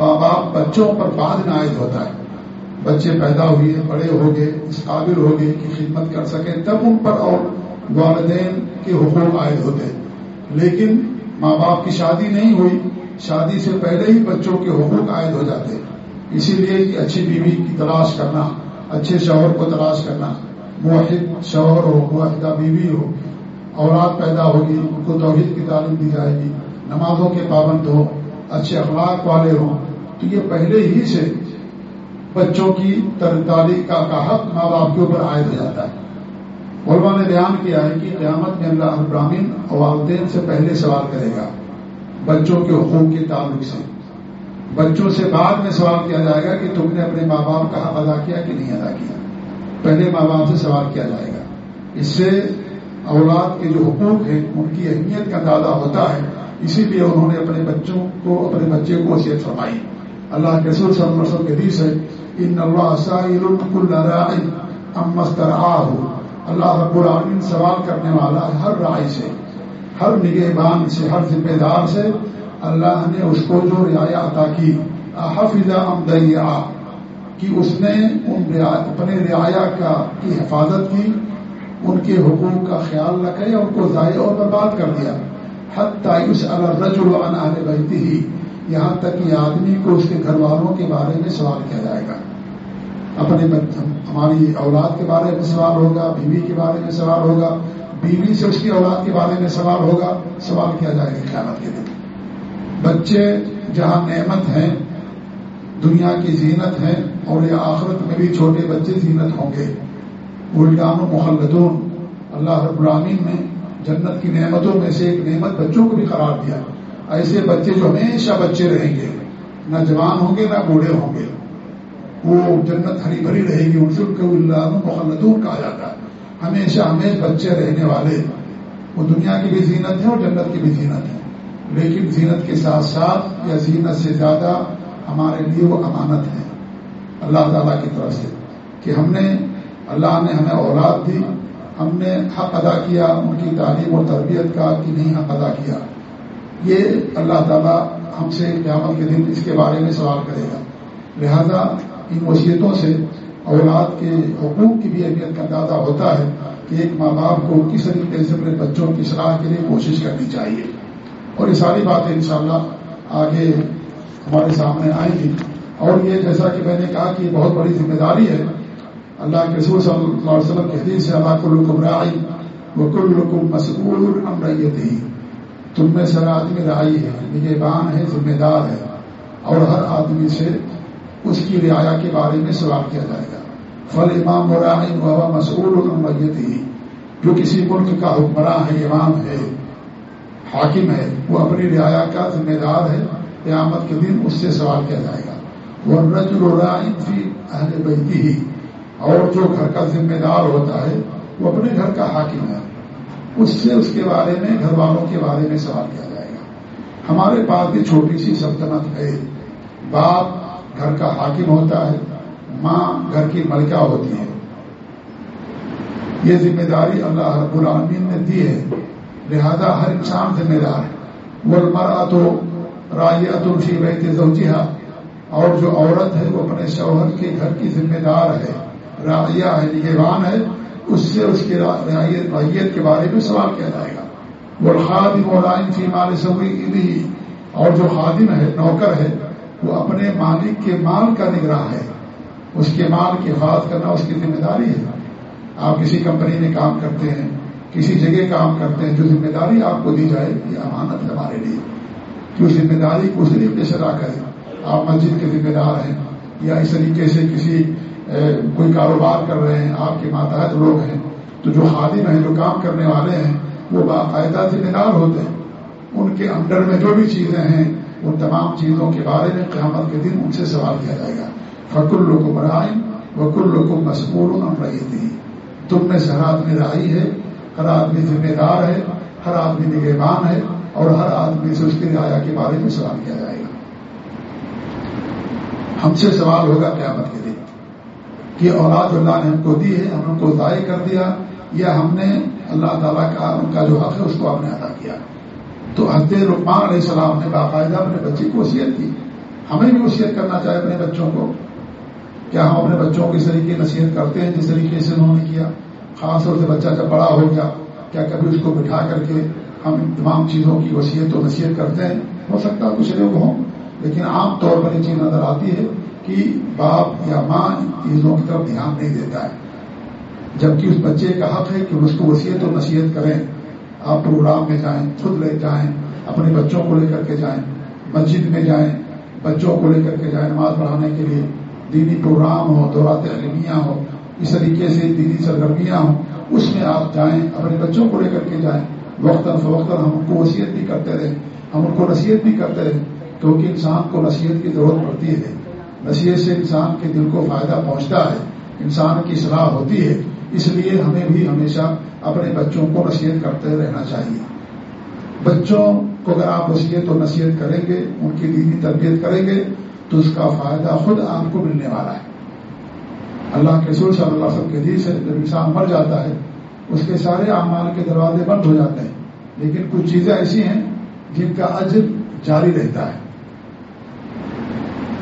ماں باپ بچوں پر بعد میں عائد ہوتا ہے۔ بچے پیدا ہوئے بڑے ہو گئے اس قابل ہو گئے کہ خدمت کر سکیں، تب ان پر اور والدین کے حقوق عائد ہوتے لیکن ماں باپ کی شادی نہیں ہوئی، شادی سے پہلے ہی بچوں کے حقوق عائد ہو جاتے اسی لیے کہ اچھی بیوی کی تلاش کرنا، اچھے شوہر کو تلاش کرنا، موحد شوہر ہو معاہدہ بیوی ہو، اولاد پیدا ہوگی، ان کو توحید کی تعلیم دی جائے گی، نمازوں کے پابند ہو اچھے اخلاق والے ہوں۔ تو یہ پہلے ہی سے بچوں کی تعلیم کا حق ماں باپ کے اوپر عائد ہو جاتا ہے۔ علماء نے بیان کیا ہے کہ قیامت میں اللہ ابراہین والدین سے پہلے سوال کرے گا۔ بچوں کے حقوق کے تعلق سے۔ بچوں سے بعد میں سوال کیا جائے گا کہ تم نے اپنے ماں باپ کا حق ادا کیا کہ نہیں ادا کیا۔ پہلے ماں باپ سے سوال کیا جائے گا۔ اس سے اولاد کے جو حقوق ہیں، ان کی اہمیت کا اندازہ ہوتا ہے۔ اسی لیے انہوں نے اپنے بچوں کو، اپنے بچے کو وصیت فرمائی۔ اللہ کے سر صلی اللہ علیہ وسلم کے حدیث ہے ان اللہ سائل کل امستر اللہ رب العالمین سوال کرنے والا ہے، ہر رائے سے، ہر نگہبان سے، ہر ذمہ دار سے اللہ نے اس کو جو رعایا عطا کی، حفظ امدیا کہ اس نے ان اپنے رعایا کا، کی حفاظت کی، ان کے حقوق کا خیال رکھے، ان کو ضائع اور برباد کر دیا۔ حد تعیش الرج العن بہتی ہی یہاں تک کہ آدمی کو اس کے گھر والوں کے بارے میں سوال کیا جائے گا۔ اپنے ہماری اولاد کے بارے میں سوال ہوگا، بیوی کے بارے میں سوال ہوگا، بیوی سے اس کی اولاد کے بارے میں سوال ہوگا، سوال کیا جائے گا قیامت کے دن۔ بچے جہاں نعمت ہیں، دنیا کی زینت ہیں اور یہ آخرت میں بھی چھوٹے بچے زینت ہوں گے۔ الڈان و مخلدون، اللہ رب العامین نے جنت کی نعمتوں میں سے ایک نعمت بچوں کو بھی قرار دیا۔ ایسے بچے جو ہمیشہ بچے رہیں گے، نہ جوان ہوں گے، نہ بوڑھے ہوں گے، وہ جنت ہری بھری رہے گی ان سے ان کو اللہ مخلدور کہا جاتا ہے۔ ہمیشہ ہمیش بچے رہنے والے، وہ دنیا کی بھی زینت ہے اور جنت کی بھی زینت ہے لیکن زینت کے ساتھ ساتھ یا زینت سے زیادہ ہمارے لیے وہ امانت ہے۔ اللہ تعالیٰ کی طرف سے کہ ہم نے، اللہ نے ہمیں اولاد دی، ہم نے حق ادا کیا، ان کی تعلیم اور تربیت کا کہ نہیں حق ادا کیا۔ یہ اللہ تعالیٰ ہم سے قیامت کے دن اس کے بارے میں سوال کرے گا۔ لہذا ان وصیتوں سے اولاد کے حقوق کی بھی اہمیت کا اندازہ ہوتا ہے کہ ایک ماں باپ کو کس طریقے سے اپنے بچوں کی صلاح کے لیے کوشش کرنی چاہیے۔ اور یہ ساری باتیں انشاءاللہ آگے ہمارے سامنے آئیں گی۔ اور یہ جیسا کہ میں نے کہا کہ یہ بہت بڑی ذمہ داری ہے۔ اللہ کے رسول صلی اللہ علیہ وسلم کے حدیث سے اللہ کو رکم رائی وہ کل رکم مسکول امریت ہی تم میں سے ہر آدمی رعائی ہے، نگہبان ہے، ذمہ دار ہے اور ہر آدمی سے اس کی رعایا کے بارے میں سوال کیا جائے گا۔ فل امام مراحم و مسعود المیت ہی جو کسی ملک کا حکمراں ہے، امام ہے، حاکم ہے، وہ اپنی رعایا کا ذمہ دار ہے، قیامت کے دن اس سے سوال کیا جائے گا۔ وہ الرائن فی اہل بیتی ہی اور جو گھر کا ذمہ دار ہوتا ہے، وہ اپنے گھر کا حاکم ہے۔ اس سے اس کے بارے میں، گھر والوں کے بارے میں سوال کیا جائے گا۔ ہمارے پاس بھی چھوٹی سی سلطنت ہے۔ باپ گھر کا حاکم ہوتا ہے، ماں گھر کی ملکہ ہوتی ہے۔ یہ ذمہ داری اللہ رب العالمین نے دی ہے۔ لہذا ہر انسان ذمہ دار ہے۔ وہ مرا تو رائے اتلفی بیت زوجیہ اور جو عورت ہے، وہ اپنے شوہر کے گھر کی ذمہ دار ہے۔ راعیہ ہے، نگہبان ہے۔ اس سے اس کی رعیت کے بارے میں سوال کیا جائے گا۔ وہ خادم مولائن فی مال سوئی اور جو خادم ہے، نوکر ہے، وہ اپنے مالک کے مال کا نگراں ہے۔ اس کے مال کی حفاظت کرنا اس کی ذمہ داری ہے۔ آپ کسی کمپنی میں کام کرتے ہیں، کسی جگہ کام کرتے ہیں، جو ذمہ داری آپ کو دی جائے، یہ امانت ہے ہمارے لیے۔ کہ اس ذمہ داری کو اس طریقے سے ادا کریں آپ مسجد کے ذمہ دار ہیں یا اس طریقے سے کسی کوئی کاروبار کر رہے ہیں، آپ کے ماتحت لوگ ہیں، تو جو خادم ہیں، جو کام کرنے والے ہیں، وہ باقاعدہ ذمہ دار ہوتے ہیں۔ ان کے انڈر میں جو بھی چیزیں ہیں، ان تمام چیزوں کے بارے میں قیامت کے دن ان سے سوال کیا جائے گا۔ فکر لوگ برائیں وکل لوگ مشغول رہی تھی تم میں سے ہر آدمی رائی ہے، ہر آدمی ذمہ دار ہے، ہر آدمی نگہبان ہے، اور ہر آدمی سے اس کی رعایا کے بارے میں سوال کیا جائے گا۔ ہم سے سوال ہوگا قیامت کے دن۔ کہ اولاد اللہ نے ہم کو دی ہے، ہم ان کو ضائع کر دیا، یا ہم نے اللہ تعالیٰ کا، ان کا جو حق ہے، اس کو ہم نے ادا کیا۔ تو حضرت رقمان علیہ السلام نے باقاعدہ اپنے بچے کو وصیت کی۔ ہمیں بھی وصیت کرنا چاہے اپنے بچوں کو۔ کیا ہم اپنے بچوں کو اس طریقے نصیحت کرتے ہیں جس طریقے سے انہوں نے کیا؟ خاص طور سے بچہ جب بڑا ہو گیا، کیا کبھی اس کو بٹھا کر کے ہم تمام چیزوں کی وصیت و نصیحت کرتے ہیں؟ ہو سکتا ہے کچھ لوگ ہوں، لیکن عام طور پر یہ چیز نظر آتی ہے۔ کہ باپ یا ماں ان چیزوں کی طرف دھیان نہیں دیتا ہے۔ جبکہ اس بچے کا حق ہے کہ اس کو وصیت و نصیحت کریں۔ آپ پروگرام میں جائیں، خود لے جائیں، اپنے بچوں کو لے کر کے جائیں، مسجد میں جائیں، بچوں کو لے کر کے جائیں نماز پڑھانے کے لیے۔ دینی پروگرام ہو، دورات علمیاں ہو، اس طریقے سے دینی سرگرمیاں ہوں، اس میں آپ جائیں، اپنے بچوں کو لے کر کے جائیں۔ وقتاً فوقتاً ہم ان کو وصیت بھی کرتے رہیں، ہم ان کو نصیحت بھی کرتے رہیں، کیونکہ انسان کو نصیحت کی ضرورت پڑتی ہے۔ نصیحت سے انسان کے دل کو فائدہ پہنچتا ہے۔ انسان کی صلاح ہوتی ہے۔ اس لیے ہمیں بھی ہمیشہ اپنے بچوں کو نصیحت کرتے رہنا چاہیے۔ بچوں کو اگر آپ وصیت و نصیحت کریں گے، ان کی دینی تربیت کریں گے، تو اس کا فائدہ خود آپ کو ملنے والا ہے۔ اللہ کے سور صلی اللہ وسلم کے دل سے جب انسان مر جاتا ہے، اس کے سارے اعمال کے دروازے بند ہو جاتے ہیں۔ لیکن کچھ چیزیں ایسی ہیں جن کا اجر جاری رہتا ہے۔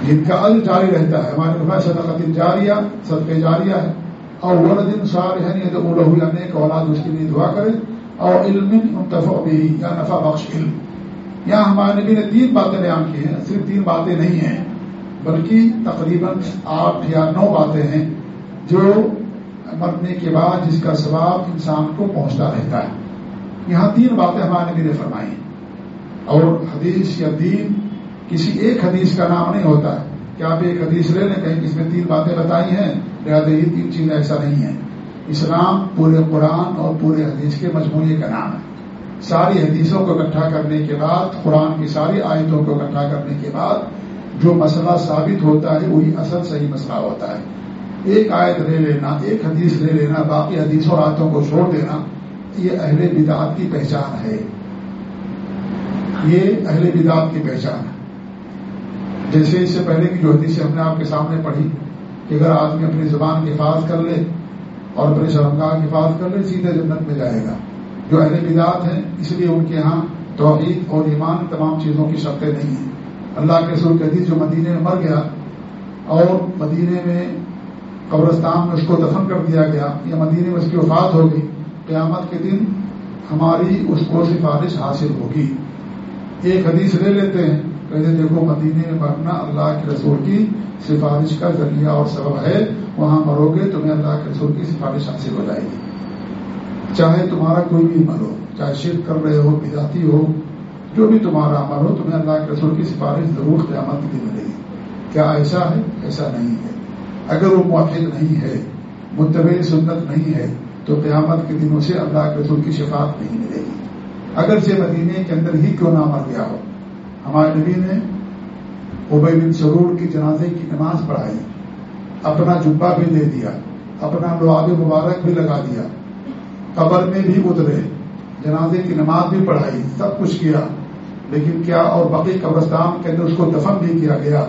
جن کا اجر جاری رہتا ہے۔ ہمارے صدقت جاریہ، صدقے جاریہ ہے اور وہ دن سارے ہیں تو وہ یعنی ایک اولاد، اس کے لیے دعا کرے اور علم منتفع بھی یا نفع بخش علم۔ یہاں ہمارے نبی نے تین باتیں بیان کی ہیں، صرف تین باتیں نہیں ہیں، بلکہ تقریباً آٹھ یا نو باتیں ہیں جو مرنے کے بعد جس کا ثواب انسان کو پہنچتا رہتا ہے۔ یہاں تین باتیں ہمارے نبی نے فرمائی اور حدیث یا دین کسی ایک حدیث کا نام نہیں ہوتا ہے۔ کیا آپ ایک حدیث لے لیں کہیں اس میں تین باتیں بتائی ہیں؟ لہٰذا یہ تین چیزیں ایسا نہیں ہے اسلام پورے قرآن اور پورے حدیث کے مجموعے کا نام ہے۔ ساری حدیثوں کو اکٹھا کرنے کے بعد، قرآن کی ساری آیتوں کو اکٹھا کرنے کے بعد، جو مسئلہ ثابت ہوتا ہے، وہی اصل صحیح مسئلہ ہوتا ہے۔ ایک آیت لے لینا، ایک حدیث لے لینا، باقی حدیثوں اور آیتوں کو چھوڑ دینا، یہ اہل بدعات کی پہچان ہے۔ یہ اہل بدعات کی پہچان ہے۔ جیسے اس سے پہلے کی جو حدیث ہم نے آپ کے سامنے پڑھی کہ اگر آدمی اپنی زبان کی حفاظت کر لے اور اپنے شرمگاہ کی حفاظت کر لے سیدھے جنت میں جائے گا۔ جو اہل بدات ہیں، اس لیے ان کے ہاں توحید اور ایمان تمام چیزوں کی شرطیں نہیں ہیں۔ اللہ کے سر حدیث جو مدینے میں مر گیا اور مدینے میں قبرستان میں اس کو دفن کر دیا گیا، یا مدینے میں اس کی وفات ہوگی قیامت کے دن ہماری اس کو سفارش حاصل ہوگی۔ ایک حدیث لے لیتے ہیں کہتے دیکھو مدینے میں مرنا اللہ کے رسول کی سفارش کا ذریعہ اور سبب ہے۔ وہاں مرو گے، تمہیں اللہ کے رسول کی سفارش حاصل ہو جائے گی۔ چاہے تمہارا کوئی بھی عمل ہو چاہے شرک کر رہے ہو بداتی ہو، جو بھی تمہارا عمل ہو، تمہیں اللہ کے رسول کی سفارش ضرور قیامت کی ملے گی۔ کیا ایسا ہے؟ ایسا نہیں ہے۔ اگر وہ موقع نہیں ہے، متبع سنت نہیں ہے، تو قیامت کے دنوں سے اللہ کے رسول کی شفاعت نہیں ملے گی۔ اگر سے مدینے کے اندر ہی کیوں نہ مر گیا ہو ہمارے نبی نے ابئی بن سرور کی جنازے کی نماز پڑھائی، اپنا جبا بھی دے دیا، اپنا لعاب مبارک بھی لگا دیا، قبر میں بھی اترے، جنازے کی نماز بھی پڑھائی، سب کچھ کیا۔ لیکن کیا اور بقی قبرستان کے اندر اس کو دفن بھی کیا گیا؟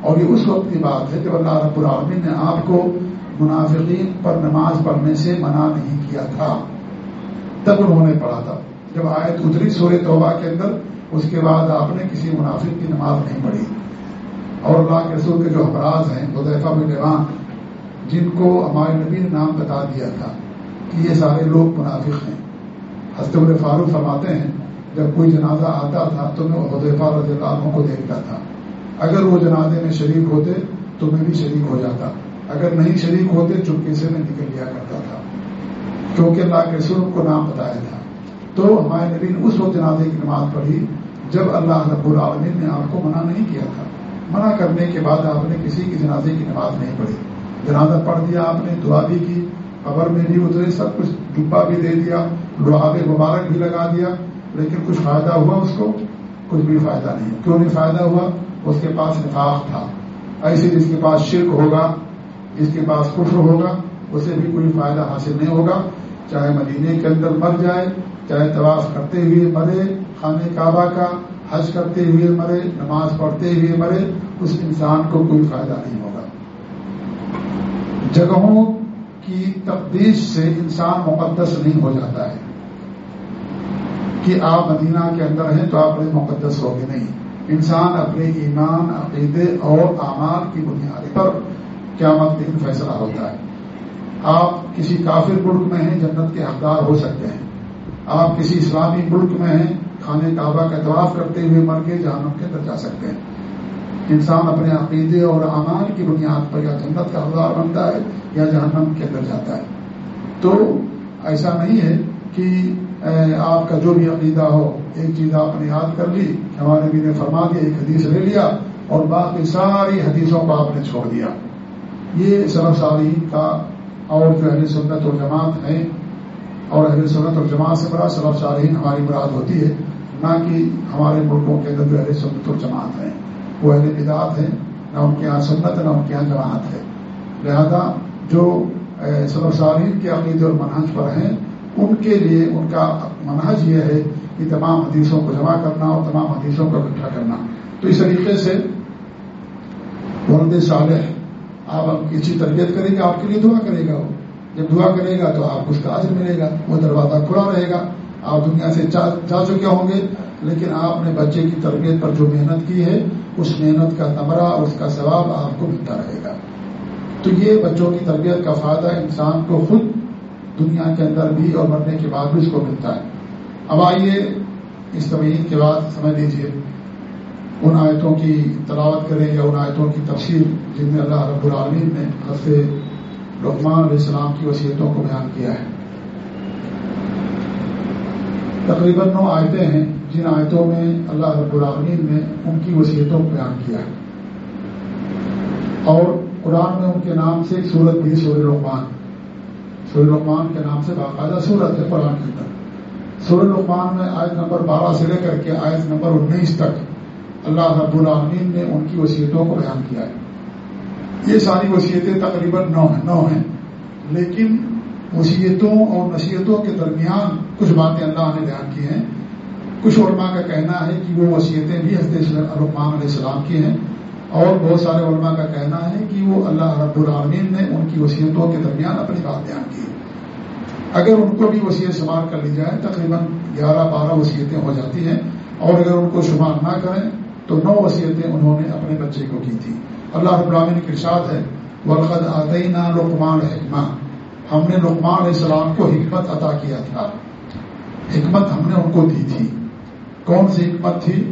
اور یہ اس وقت کی بات ہے جب اللہ رب العالمین نے آپ کو منافقین پر نماز پڑھنے سے منع نہیں کیا تھا، تب انہوں نے پڑھا تھا۔ جب آیت اتری سورہ توبہ کے اندر اس کے بعد آپ نے کسی منافق کی نماز نہیں پڑھی۔ اور اللہ کے رسول کے جو افراد ہیں حدیفہ بن جن کو ہمارے نبی نے نام بتا دیا تھا کہ یہ سارے لوگ منافق ہیں۔ حضرت فاروق فرماتے ہیں، جب کوئی جنازہ آتا تھا تو میں حدیفہ رضی اللہ عنہ کو دیکھتا تھا۔ اگر وہ جنازے میں شریک ہوتے تو میں بھی شریک ہو جاتا۔ اگر نہیں شریک ہوتے چپکے سے میں نکل لیا کرتا تھا۔ کیونکہ اللہ کے رسول کو نام بتایا تھا۔ تو ہمارے نبی نے اس وقت جنازے کی نماز پڑھی۔ جب اللہ رب العالمین نے آپ کو منع نہیں کیا تھا، منع کرنے کے بعد آپ نے کسی کی جنازے کی نماز نہیں پڑھی۔ جنازہ پڑھ دیا آپ نے، دعا بھی کی، قبر میں بھی اترے، سب کچھ ڈبا بھی دے دیا لوہاب مبارک بھی لگا دیا، لیکن کچھ فائدہ ہوا اس کو؟ کچھ بھی فائدہ نہیں۔ کیوں نہیں فائدہ ہوا؟ اس کے پاس نفاق تھا۔ ایسے جس کے پاس شرک ہوگا، جس کے پاس کفر ہوگا، اسے بھی کوئی فائدہ حاصل نہیں ہوگا۔ چاہے مدینے کے اندر مر جائے، چاہے طواف کرتے ہوئے مرے خانہ کعبہ کا حج کرتے ہوئے مرے، نماز پڑھتے ہوئے مرے، اس انسان کو کوئی فائدہ نہیں ہوگا۔ جگہوں کی تقدیش سے انسان مقدس نہیں ہو جاتا ہے۔ کہ آپ مدینہ کے اندر ہیں تو آپ بڑے مقدس ہوگے نہیں۔ انسان اپنے ایمان، عقیدے اور اعمال کی بنیاد پر قیامت دن فیصلہ ہوتا ہے۔ آپ کسی کافر ملک میں ہیں، جنت کے حقدار ہو سکتے ہیں۔ آپ کسی اسلامی ملک میں ہیں کھانے کعبہ کا طواف کرتے ہوئے مر کے جہنم کے اندر جا سکتے ہیں۔ انسان اپنے عقیدے اور اعمال کی بنیاد پر یا جنت کا حقدار بنتا ہے یا جہنم کے اندر جاتا ہے۔ تو ایسا نہیں ہے کہ آپ کا جو بھی عقیدہ ہو، ایک چیز آپ نے یاد کر لی، ہمارے بھی نے فرما دیا، ایک حدیث لے لیا اور باقی ساری حدیثوں کو آپ نے چھوڑ دیا۔ یہ سرف صالحین کا اور جو اہل سنت اور جماعت ہیں اور اہل سنت اور جماعت سے بڑا سرف صالحین ہماری مراد ہوتی ہے۔ نہ کہ ہمارے ملکوں کے اندر جو اہل سنت اور جماعت ہیں، وہ اہل بدعت ہیں، نہ ان کے یہاں سنت، نہ ان کے یہاں جماعت ہے۔ لہذا جو سرف صالحین کے عقید اور منحج پر ہیں، ان کے لیے ان کا منحج یہ ہے کہ تمام حدیثوں کو جمع کرنا اور تمام حدیثوں کو اکٹھا کرنا۔ تو اس طریقے سے ورد صالح آپ کسی تربیت کریں گے، آپ کے لیے دعا کرے گا وہ۔ جب دعا کرے گا تو آپ اس کا عزر ملے گا، وہ دروازہ کھلا رہے گا۔ آپ دنیا سے جا چکے ہوں گے، لیکن آپ نے بچے کی تربیت پر جو محنت کی ہے، اس محنت کا نمرہ اس کا ثواب آپ کو ملتا رہے گا۔ تو یہ بچوں کی تربیت کا فائدہ انسان کو خود دنیا کے اندر بھی اور مرنے کے بعد بھی اس کو ملتا ہے۔ اب آئیے اس طویل کے بعد سمجھ لیجیے ان آیتوں کی تلاوت کریں یا ان آیتوں کی تفصیل جن میں اللہ رب العالمین نے حضرت لقمان علیہ السلام کی وصیتوں کو بیان کیا ہے۔ تقریباً نو آیتیں ہیں جن آیتوں میں اللہ رب العالمین نے ان کی وصیتوں کو بیان کیا ہے۔ اور قرآن میں ان کے نام سے ایک سورت بھی سور لقمان۔ سور لقمان کے نام سے باقاعدہ سورت ہے قرآن کے اندر سور لقمان میں آیت نمبر بارہ سے لے کر کے آیت نمبر انیس تک اللہ رب العالمین نے ان کی وصیتوں کو بیان کیا ہے۔ یہ ساری وصیتیں تقریباً نو ہیں نو ہیں۔ لیکن وصیتوں اور نصیحتوں کے درمیان کچھ باتیں اللہ نے بیان کی ہیں۔ کچھ علماء کا کہنا ہے کہ وہ وصیتیں بھی حضرت رقمان علیہ السلام کی ہیں۔ اور بہت سارے علماء کا کہنا ہے کہ وہ اللہ رب العالمین نے ان کی وصیتوں کے درمیان اپنی بات بیان کی۔ ہے اگر ان کو بھی وصیت شمار کر لی جائے، تقریباً گیارہ بارہ وصیتیں ہو جاتی ہیں۔ اور اگر ان کو شمار نہ کریں، تو نو وصیتیں انہوں نے اپنے بچے کو کی تھی اللہ رب العالمین کی ارشاد ہے ورقد آتے نہ لقمان حکمہ ہم نے لقمان علیہ السلام کو حکمت عطا کیا تھا۔ حکمت ہم نے ان کو دی تھی۔ کون سی حکمت تھی؟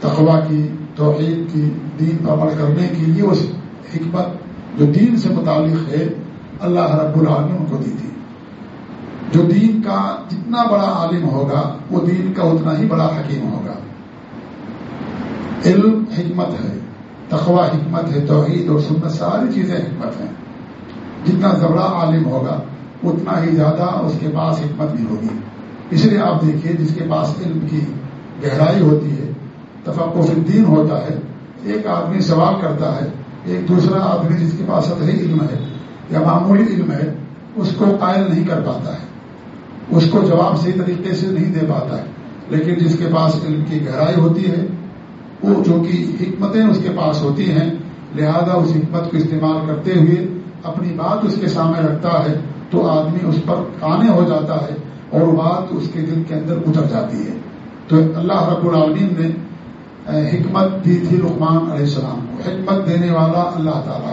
تقوا کی، توحید کی، دین پر عمل کرنے کی یہ اس حکمت جو دین سے متعلق ہے، اللہ رب العالمین ان کو دی تھی۔ جو دین کا جتنا بڑا عالم ہوگا، وہ دین کا اتنا ہی بڑا حکیم ہوگا۔ علم حکمت ہے تخوا حکمت ہے، توحید اور سنت، ساری چیزیں حکمت ہیں۔ جتنا زبرا عالم ہوگا، اتنا ہی زیادہ اس کے پاس حکمت بھی ہوگی۔ اس لیے آپ دیکھیے جس کے پاس علم کی گہرائی ہوتی ہے تفقف الدین ہوتا ہے، ایک آدمی سوال کرتا ہے، ایک دوسرا آدمی جس کے پاس سطحی علم ہے یا معمولی علم ہے، اس کو قائل نہیں کر پاتا ہے۔ اس کو جواب صحیح طریقے سے نہیں دے پاتا ہے۔ لیکن جس کے پاس علم کی گہرائی ہوتی ہے، وہ جو کہ حکمتیں اس کے پاس ہوتی ہیں، لہذا اس حکمت کو استعمال کرتے ہوئے اپنی بات اس کے سامنے رکھتا ہے تو آدمی اس پر کانے ہو جاتا ہے اور وہ بات اس کے دل کے اندر اتر جاتی ہے۔ تو اللہ رب العالمین نے حکمت دی تھی لقمان علیہ السلام کو۔ حکمت دینے والا اللہ تعالیٰ۔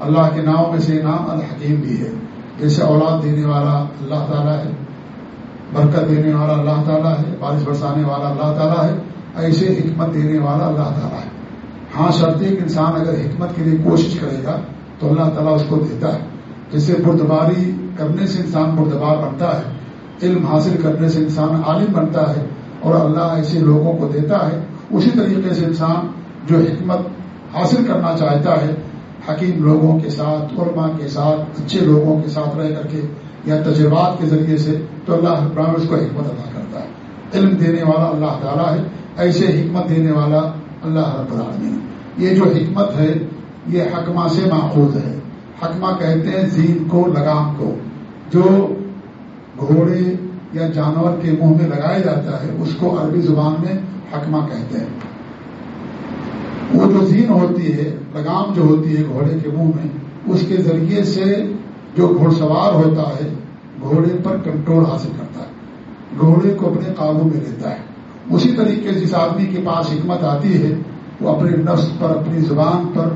اللہ کے نام میں سے نام الحکیم بھی ہے۔ جیسے اولاد دینے والا اللہ تعالیٰ ہے، برکت دینے والا اللہ تعالیٰ ہے، بارش برسانے والا اللہ تعالیٰ ہے، ایسے حکمت دینے والا اللہ تعالیٰ ہے۔ ہاں شرط ایک انسان اگر حکمت کے لیے کوشش کرے گا تو اللہ تعالیٰ اس کو دیتا ہے۔ جیسے بردباری کرنے سے انسان بردبار بنتا ہے علم حاصل کرنے سے انسان عالم بنتا ہے اور اللہ ایسے لوگوں کو دیتا ہے، اسی طریقے سے انسان جو حکمت حاصل کرنا چاہتا ہے، حکیم لوگوں کے ساتھ، علماء کے ساتھ، اچھے لوگوں کے ساتھ رہ کر کے یا تجربات کے ذریعے سے، تو اللہ ابراہم اس کو حکمت ادا کرتا ہے۔ علم دینے والا اللہ تعالیٰ ہے، ایسے حکمت دینے والا اللہ رب العالمین۔ یہ جو حکمت ہے، یہ حکمہ سے ماخوذ ہے۔ حکمہ کہتے ہیں زین کو، لگام کو۔ جو گھوڑے یا جانور کے منہ میں لگایا جاتا ہے، اس کو عربی زبان میں حکمہ کہتے ہیں۔ وہ جو زین ہوتی ہے، لگام جو ہوتی ہے گھوڑے کے منہ میں، اس کے ذریعے سے جو گھوڑ سوار ہوتا ہے، گھوڑے پر کنٹرول حاصل کرتا ہے۔ گھوڑے کو اپنے قابو میں لیتا ہے۔ اسی طریقے سے جس آدمی کے پاس حکمت آتی ہے، وہ اپنے نفس پر، اپنی زبان پر،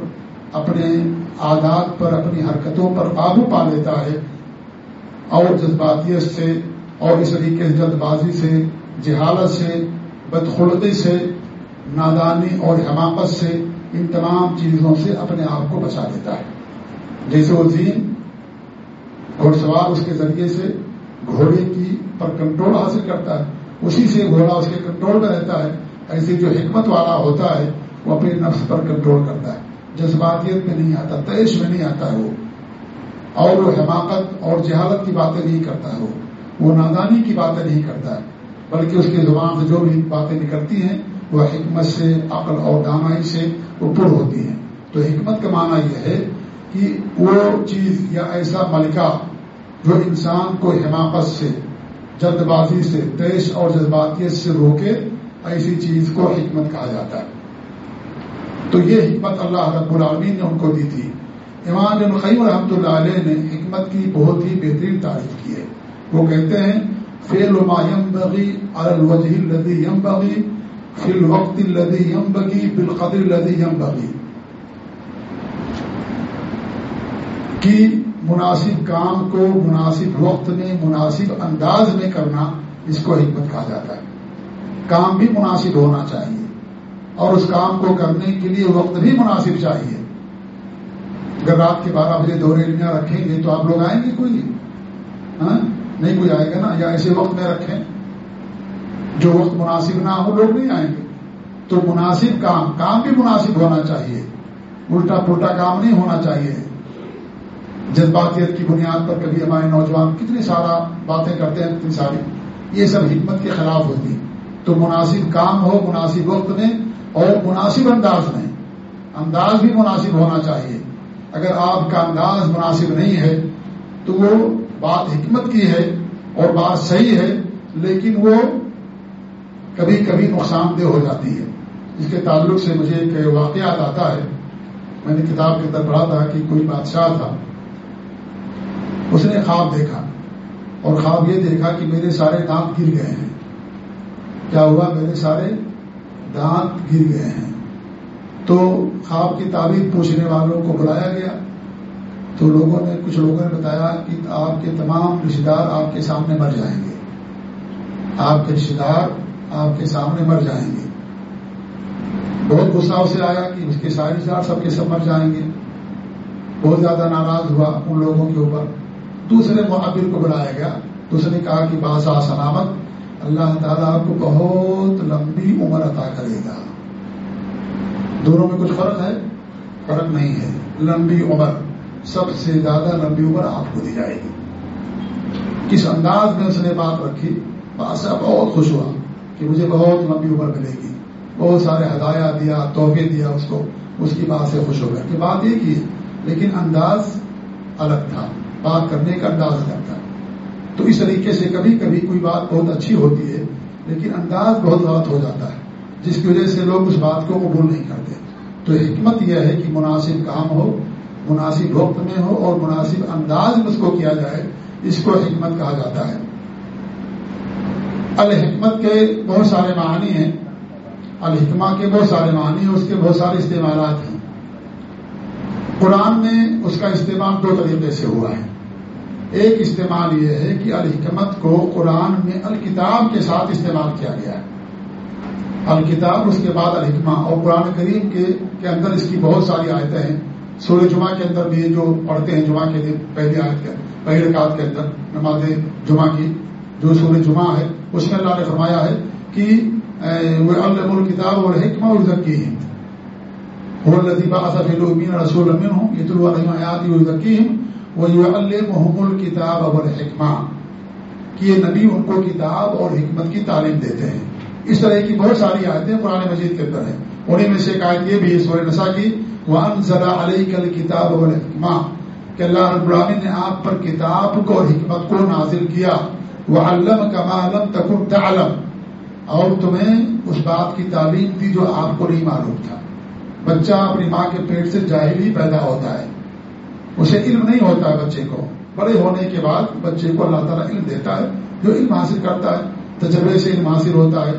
اپنے عادات پر، اپنی حرکتوں پر قابو پا لیتا ہے۔ اور جذباتیت سے اور اس طریقے سے جلد بازی سے، جہالت سے، بدخلقی سے، نادانی اور حماقت سے ان تمام چیزوں سے اپنے آپ کو بچا لیتا ہے۔ جیسے وہ زین گھوڑ سوار اس کے ذریعے سے گھوڑے کی پر کنٹرول حاصل کرتا ہے۔ اسی سے گھوڑا اس کے کنٹرول میں رہتا ہے۔ ایسے جو حکمت والا ہوتا ہے، وہ اپنے نفس پر کنٹرول کرتا ہے۔ جذباتیت میں نہیں آتا، تیش میں نہیں آتا ہے وہ۔ اور وہ حماقت اور جہالت کی باتیں نہیں کرتا ہے وہ۔ نادانی کی باتیں نہیں کرتا ہے، بلکہ اس کی زبان سے جو بھی باتیں نکلتی ہیں، وہ حکمت سے، عقل اور دانائی سے وہ پر ہوتی ہیں۔ تو حکمت کا معنی یہ ہے کہ وہ چیز یا ایسا ملکہ جو انسان کو حماقت سے جلد بازی سے، تیش اور جذباتیت سے روکے، ایسی چیز کو حکمت کہا جاتا ہے۔ تو یہ حکمت اللہ رب العالمین نے ان کو دی تھی۔ امام القیم رحمۃ اللہ علیہ نے حکمت کی بہت ہی بہترین تعریف کی ہے۔ وہ کہتے ہیں فیل ما یم بغی الوجہ الدی یم بغی فی الوقت الدی یم بگی بالقدر الدی یم بغی کی مناسب کام کو مناسب وقت میں، مناسب انداز میں کرنا اس کو حکمت کہا جاتا ہے۔ کام بھی مناسب ہونا چاہیے اور اس کام کو کرنے کے لیے وقت بھی مناسب چاہیے۔ اگر رات کے بارہ بجے دو ریلیاں رکھیں گے تو آپ لوگ آئیں گے کوئی ہاں؟ نہیں کوئی آئے گا نا۔ یا ایسے وقت میں رکھیں۔ جو وقت مناسب نہ ہو، لوگ نہیں آئیں گے۔ تو مناسب کام کام بھی مناسب ہونا چاہیے۔ الٹا پلٹا کام نہیں ہونا چاہیے۔ جذباتیت کی بنیاد پر کبھی ہمارے نوجوان کتنی سارا باتیں کرتے ہیں اتنی ساری۔ یہ سب حکمت کے خلاف ہوتی تو مناسب کام ہو، مناسب وقت میں اور مناسب انداز میں۔ انداز بھی مناسب ہونا چاہیے۔ اگر آپ کا انداز مناسب نہیں ہے تو وہ بات حکمت کی ہے اور بات صحیح ہے، لیکن وہ کبھی کبھی نقصان دہ ہو جاتی ہے۔ اس کے تعلق سے مجھے ایک واقعات آتا ہے۔ میں نے کتاب کے اندر پڑھا تھا کہ کوئی بادشاہ تھا۔ اس نے خواب دیکھا اور خواب یہ دیکھا کہ میرے سارے دانت گر گئے ہیں۔ کیا ہوا؟ میرے سارے دانت گر گئے ہیں۔ تو خواب کی تعبیر پوچھنے والوں کو بلایا گیا تو لوگوں نے کچھ لوگوں نے بتایا کہ آپ کے تمام رشتے دار آپ کے سامنے مر جائیں گے۔ آپ کے رشتے دار آپ کے سامنے مر جائیں گے۔ بہت غصہ اسے آیا کہ اس کے سارے رشتے دار سب کے سب مر جائیں گے۔ بہت زیادہ ناراض ہوا ان لوگوں کے اوپر۔ دوسرے معابر کو بلایا گیا۔ تو اس نے کہا کہ بادشاہ سلامت، اللہ تعالیٰ آپ کو بہت لمبی عمر عطا کرے گا۔ دونوں میں کچھ فرق ہے؟ فرق نہیں ہے۔ لمبی عمر، سب سے زیادہ لمبی عمر آپ کو دی جائے گی۔ کس انداز میں اس نے بات رکھی؟ بادشاہ بہت خوش ہوا کہ مجھے بہت لمبی عمر ملے گی۔ بہت سارے ہدایا دیا، تحفے دیا اس کو۔ اس کی بات سے خوش ہو گیا کہ بات یہ کی لیکن انداز الگ تھا۔ بات کرنے کا انداز کرتا ہے تو اس طریقے سے کبھی کبھی کوئی بات بہت اچھی ہوتی ہے، لیکن انداز بہت غلط ہو جاتا ہے۔ جس کی وجہ سے لوگ اس بات کو قبول نہیں کرتے۔ تو حکمت یہ ہے کہ مناسب کام ہو، مناسب وقت میں ہو اور مناسب انداز میں اس کو کیا جائے، اس کو حکمت کہا جاتا ہے۔ الحکمت کے بہت سارے معنی ہیں۔ الحکمہ کے بہت سارے معنی اس کے بہت سارے استعمالات ہیں۔ قرآن میں اس کا استعمال دو طریقے سے ہوا ہے۔ ایک استعمال یہ ہے کہ الحکمت کو قرآن میں الکتاب کے ساتھ استعمال کیا گیا ہے۔ الکتاب، اس کے بعد الحکمہ اور قرآن کریم کے کے اندر اس کی بہت ساری آیتیں ہیں۔ سورہ جمعہ کے اندر بھی جو پڑھتے ہیں جمعہ کے دن پہلی آیت کے پہلے رکعت کے اندر، نماز جمعہ کی جو سورہ جمعہ ہے، اس میں اللہ نے فرمایا ہے کہ وہ الم الکتاب اور حکمہ اور ذکی ہیں وہ لطیفہ اصف العمین رسول امین ہوں یہ تو الحمایات ذکی وہ یہ الحم الکتاب اور حکمہ کہ یہ نبی ان کو کتاب اور حکمت کی تعلیم دیتے ہیں۔ اس طرح کی بہت ساری آیتیں قرآن مجید کے اندر ہیں۔ انہیں میں سے ایک آیت یہ بھی سورہ نسا کی وہ ذرا علیہ کل کتاب اور حکمہ کہ اللہ رب العالمین نے آپ پر کتاب کو اور حکمت کو نازل کیا۔ وہ علم کما علم تکن تعلم، اور تمہیں اس بات کی تعلیم دی جو آپ کو نہیں معلوم تھا۔ بچہ اپنی ماں کے پیٹ سے جاہل ہی پیدا ہوتا ہے۔ اسے علم نہیں ہوتا ہے بچے کو۔ بڑے ہونے کے بعد بچے کو اللہ تعالیٰ علم دیتا ہے، جو علم حاصل کرتا ہے، تجربے سے علم حاصل ہوتا ہے۔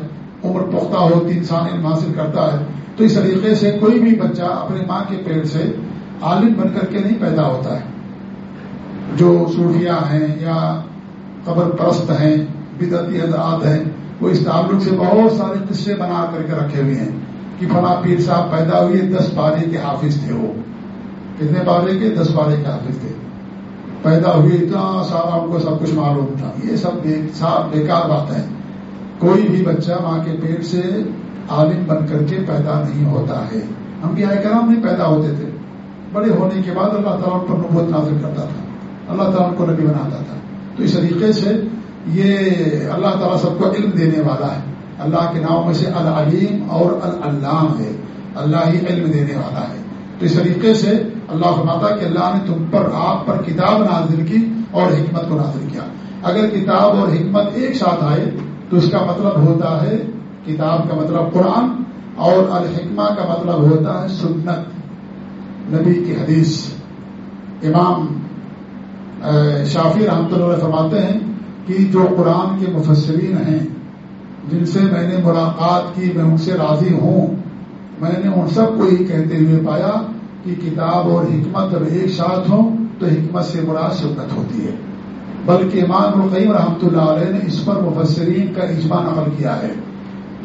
عمر پختہ ہوتی، انسان علم حاصل کرتا ہے۔ تو اس طریقے سے کوئی بھی بچہ اپنے ماں کے پیٹ سے عالم بن کر کے نہیں پیدا ہوتا ہے۔ جو صوفیاء ہیں یا قبر پرست ہیں بدعتی حضرات ہیں، وہ اس تعلق سے بہت سارے قصے بنا کر کے رکھے ہوئے ہیں کہ فلاں پیر صاحب پیدا ہوئے دس پارے کے حافظ تھے وہ۔ کتنے پارے کے؟ دس پارے کے حافظ تھے۔ پیدا ہوئے اتنا سارا ان کو سب کچھ معلوم تھا۔ یہ سب بیکار بات ہے کوئی بھی بچہ ماں کے پیٹ سے عالم بن کر کے پیدا نہیں ہوتا ہے۔ ہم بھی آئے کرام نہیں پیدا ہوتے تھے۔ بڑے ہونے کے بعد اللہ تعالیٰ پر نبوت نازل کرتا تھا۔ اللہ تعالیٰ کو نبی بناتا تھا۔ تو اس طریقے سے یہ اللہ تعالیٰ سب کو علم دینے والا ہے۔ اللہ کے نام میں سے العلیم اور العلام ہے۔ اللہ ہی علم دینے والا ہے۔ تو اس طریقے سے اللہ فرماتا کہ اللہ نے تم پر، آپ پر کتاب نازل کی اور حکمت کو نازل کیا۔ اگر کتاب اور حکمت ایک ساتھ آئے تو اس کا مطلب ہوتا ہے کتاب کا مطلب قرآن اور الحکمہ کا مطلب ہوتا ہے سنت۔ نبی کی حدیث۔ امام شافی رحمۃ اللہ فرماتے ہیں کہ جو قرآن کے مفسرین ہیں، جن سے میں نے ملاقات کی، میں ان سے راضی ہوں، میں نے ان سب کو یہ کہتے ہوئے پایا کہ کتاب اور حکمت جب ایک ساتھ ہوں تو حکمت سے مراد سنت ہوتی ہے۔ بلکہ امام القیم رحمۃ اللہ علیہ نے اس پر مفسرین کا اجماع عمل کیا ہے